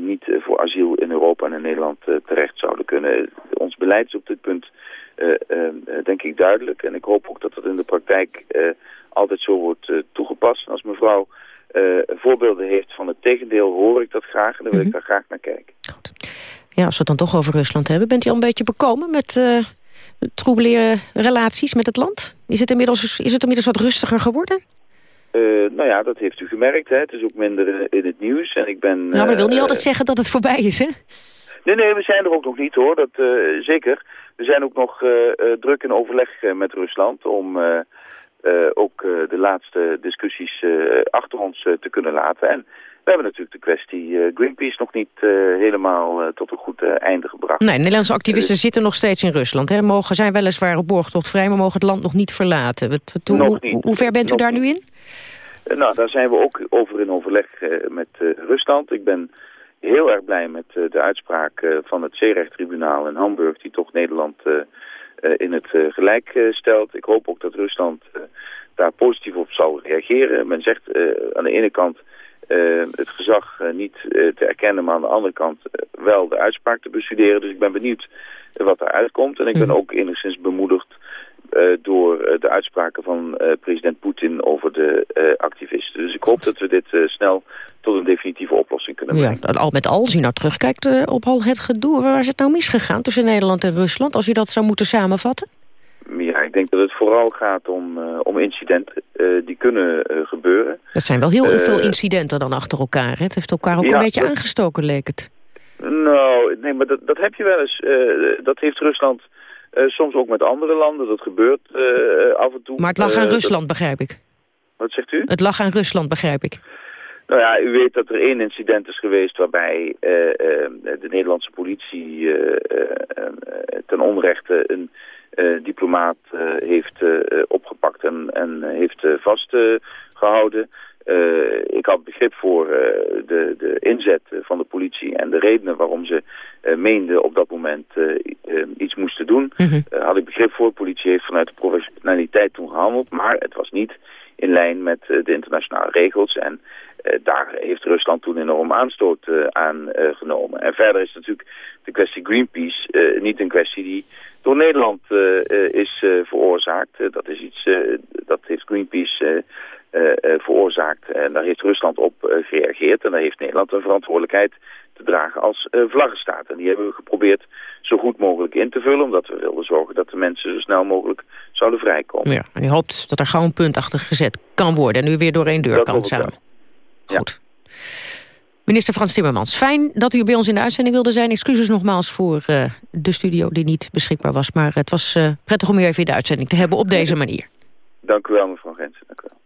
niet voor asiel in Europa en in Nederland terecht zouden kunnen. Ons beleid is op dit punt denk ik duidelijk. En ik hoop ook dat dat in de praktijk altijd zo wordt toegepast. En als mevrouw voorbeelden heeft van het tegendeel, hoor ik dat graag. En dan wil ik mhm. daar graag naar kijken. Goed. Ja, als we het dan toch over Rusland hebben. Bent u al een beetje bekomen met uh, troebele relaties met het land? Is het inmiddels, is het inmiddels wat rustiger geworden? Uh, nou ja, dat heeft u gemerkt. Hè. Het is ook minder in het nieuws. En ik ben, nou, maar dat wil niet altijd zeggen dat het voorbij is, hè? Nee, nee, we zijn er ook nog niet, hoor. Dat, uh, zeker. We zijn ook nog uh, druk in overleg met Rusland om ook de laatste discussies achter ons te kunnen laten. En we hebben natuurlijk de kwestie Greenpeace nog niet helemaal tot een goed einde gebracht. Nee, Nederlandse activisten zitten nog steeds in Rusland. Hè? Mogen, zijn weliswaar op borgtocht vrij, maar mogen het land nog niet verlaten. Wat, wat, hoe, niet. hoe, ver bent u daar nu in? nou, daar zijn we ook over in overleg met Rusland. Ik ben heel erg blij met de uitspraak van het zeerechttribunaal in Hamburg... die toch Nederland in het gelijk stelt. Ik hoop ook dat Rusland daar positief op zal reageren. Men zegt aan de ene kant het gezag niet te erkennen... maar aan de andere kant wel de uitspraak te bestuderen. Dus ik ben benieuwd wat eruit komt. En ik ben mm. ook enigszins bemoedigd door de uitspraken van president Poetin over de activisten. Dus ik hoop dat we dit snel tot een definitieve oplossing kunnen brengen. Ja, al met al, als u nou terugkijkt op al het gedoe... waar is het nou misgegaan tussen Nederland en Rusland... als u dat zou moeten samenvatten? Ja, ik denk dat het vooral gaat om, om incidenten die kunnen gebeuren. Dat zijn wel heel veel incidenten dan achter elkaar. Hè? Het heeft elkaar ook een beetje aangestoken, leek het. Nou, nee, maar dat, dat heb je wel eens. dat heeft Rusland soms ook met andere landen. Dat gebeurt af en toe. Maar het lag aan Rusland, begrijp ik. Wat zegt u? Het lag aan Rusland, begrijp ik. Nou ja, u weet dat er één incident is geweest waarbij de Nederlandse politie ten onrechte een diplomaat heeft opgepakt en, en heeft vastgehouden. ik had begrip voor de, de inzet van de politie en de redenen waarom ze meenden op dat moment iets moesten doen. Mm had ik begrip voor. De politie heeft vanuit de professionaliteit toen gehandeld, maar het was niet in lijn met de internationale regels en uh, daar heeft Rusland toen enorm aanstoot uh, aan uh, genomen. En verder is natuurlijk de kwestie Greenpeace niet een kwestie die door Nederland is veroorzaakt. dat is iets, dat heeft Greenpeace veroorzaakt en daar heeft Rusland op gereageerd. En daar heeft Nederland een verantwoordelijkheid te dragen als vlaggenstaat. En die hebben we geprobeerd zo goed mogelijk in te vullen, omdat we wilden zorgen dat de mensen zo snel mogelijk zouden vrijkomen. Ja, en u hoopt dat er gauw een punt achter gezet kan worden en u weer door één deur dat kan samen. Goed. Minister Frans Timmermans, fijn dat u bij ons in de uitzending wilde zijn. Excuses nogmaals voor uh, de studio die niet beschikbaar was. Maar het was uh, prettig om u even in de uitzending te hebben op deze manier. Dank u wel, mevrouw Gensen. Dank u wel.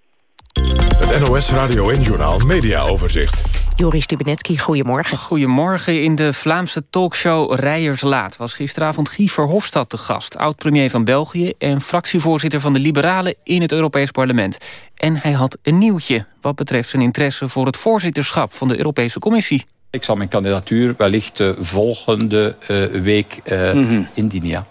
Het NOS Radio en Journaal Media Overzicht. Joris Stubenetski, goedemorgen. Goedemorgen. In de Vlaamse talkshow Rijers Laat... was gisteravond Guy Verhofstadt de gast. Oud-premier van België en fractievoorzitter van de Liberalen... in het Europees Parlement. En hij had een nieuwtje wat betreft zijn interesse... voor het voorzitterschap van de Europese Commissie. Ik zal mijn kandidatuur wellicht uh, volgende uh, week uh, mm -hmm. indienen,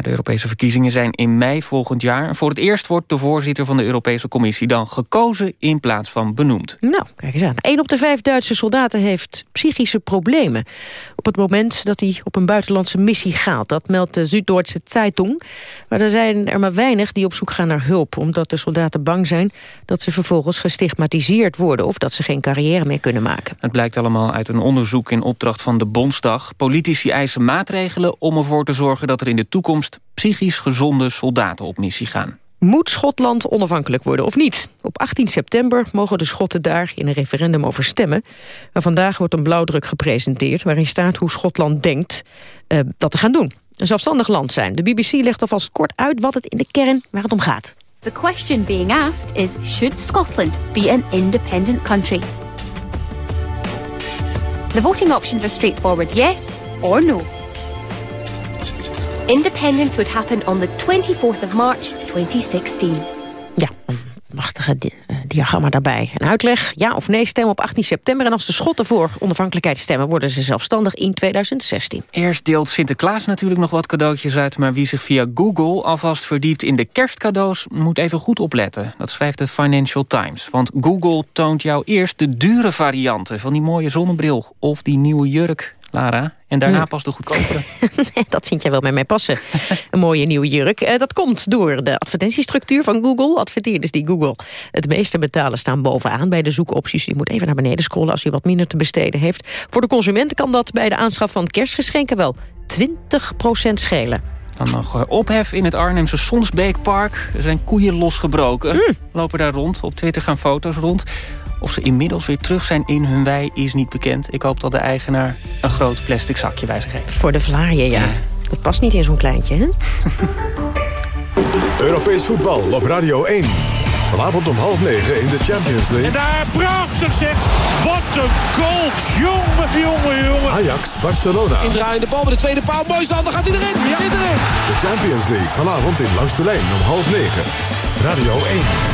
de Europese verkiezingen zijn in mei volgend jaar. Voor het eerst wordt de voorzitter van de Europese Commissie dan gekozen in plaats van benoemd. Nou, kijk eens aan. Een op de vijf Duitse soldaten heeft psychische problemen. Op het moment dat hij op een buitenlandse missie gaat. Dat meldt de Zuid-Duitse Zeitung. Maar er zijn er maar weinig die op zoek gaan naar hulp. Omdat de soldaten bang zijn dat ze vervolgens gestigmatiseerd worden. Of dat ze geen carrière meer kunnen maken. Het blijkt allemaal uit een onderzoek in opdracht van de Bondsdag. Politici eisen maatregelen om ervoor te zorgen dat er in de toekomst psychisch gezonde soldaten op missie gaan. Moet Schotland onafhankelijk worden of niet? Op 18 september mogen de Schotten daar in een referendum over stemmen. Maar vandaag wordt een blauwdruk gepresenteerd... waarin staat hoe Schotland denkt uh, dat te gaan doen. Een zelfstandig land zijn. De BBC legt alvast kort uit wat het in de kern waar het om gaat. The question being asked is... should Scotland be an independent country? The voting options are straightforward yes or no. Independence would happen on the 24th of March 2016. Ja, een machtige di uh, diagramma daarbij. Een uitleg, ja of nee stemmen op 18 september. En als de Schotten voor onafhankelijkheid stemmen... worden ze zelfstandig in 2016. Eerst deelt Sinterklaas natuurlijk nog wat cadeautjes uit... maar wie zich via Google alvast verdiept in de kerstcadeaus... moet even goed opletten. Dat schrijft de Financial Times. Want Google toont jou eerst de dure varianten... van die mooie zonnebril of die nieuwe jurk Lara. En daarna Hmm. pas de goedkopere. [LAUGHS] dat vind jij wel met mij passen. Een mooie nieuwe jurk. Uh, dat komt door de advertentiestructuur van Google. Adverteerders die Google het meeste betalen staan bovenaan bij de zoekopties. Je moet even naar beneden scrollen als u wat minder te besteden heeft. Voor de consument kan dat bij de aanschaf van kerstgeschenken wel 20% schelen. Dan nog uh, ophef in het Arnhemse Sonsbeekpark. Er zijn koeien losgebroken. Hmm. Lopen daar rond. Op Twitter gaan foto's rond. Of ze inmiddels weer terug zijn in hun wei is niet bekend. Ik hoop dat de eigenaar een groot plastic zakje bij zich heeft. Voor de vlaaien, ja. Dat past niet in zo'n kleintje, hè? [LAUGHS] Europees voetbal op Radio 1. Vanavond om half negen in de Champions League. En daar prachtig zeg. Wat een goal. Jongen, jongen, jongen. Ajax, Barcelona. Indraaiende bal met de tweede paal. Mooi dan gaat hij erin. Ja. Zit erin. De Champions League vanavond in Langs de Lijn om half negen. Radio 1.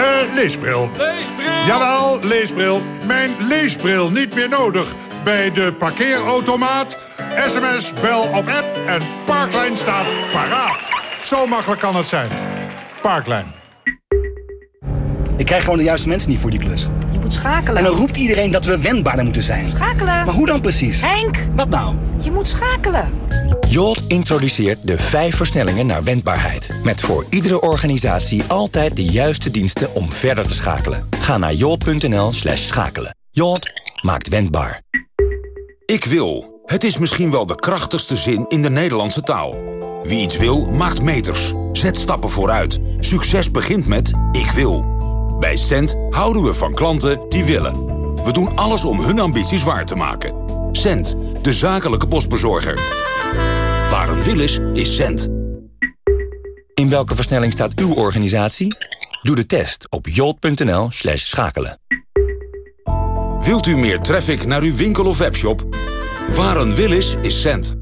Eh, leesbril. Leesbril! Jawel, leesbril. Mijn leesbril niet meer nodig. Bij de parkeerautomaat, sms, bel of app en Parklijn staat paraat. Zo makkelijk kan het zijn. Parklijn. Ik krijg gewoon de juiste mensen niet voor die klus. Je moet schakelen. En dan roept iedereen dat we wendbaarder moeten zijn. Schakelen. Maar hoe dan precies? Henk! Wat nou? Je moet schakelen. Jolt introduceert de vijf versnellingen naar wendbaarheid. Met voor iedere organisatie altijd de juiste diensten om verder te schakelen. Ga naar jolt.nl slash schakelen. Jolt maakt wendbaar. Ik wil. Het is misschien wel de krachtigste zin in de Nederlandse taal. Wie iets wil, maakt meters. Zet stappen vooruit. Succes begint met ik wil. Bij Cent houden we van klanten die willen. We doen alles om hun ambities waar te maken. Cent, de zakelijke postbezorger. Waar een wil is, Cent. In welke versnelling staat uw organisatie? Doe de test op jolt.nl slash schakelen. Wilt u meer traffic naar uw winkel of webshop? Waar een wil is, is Cent.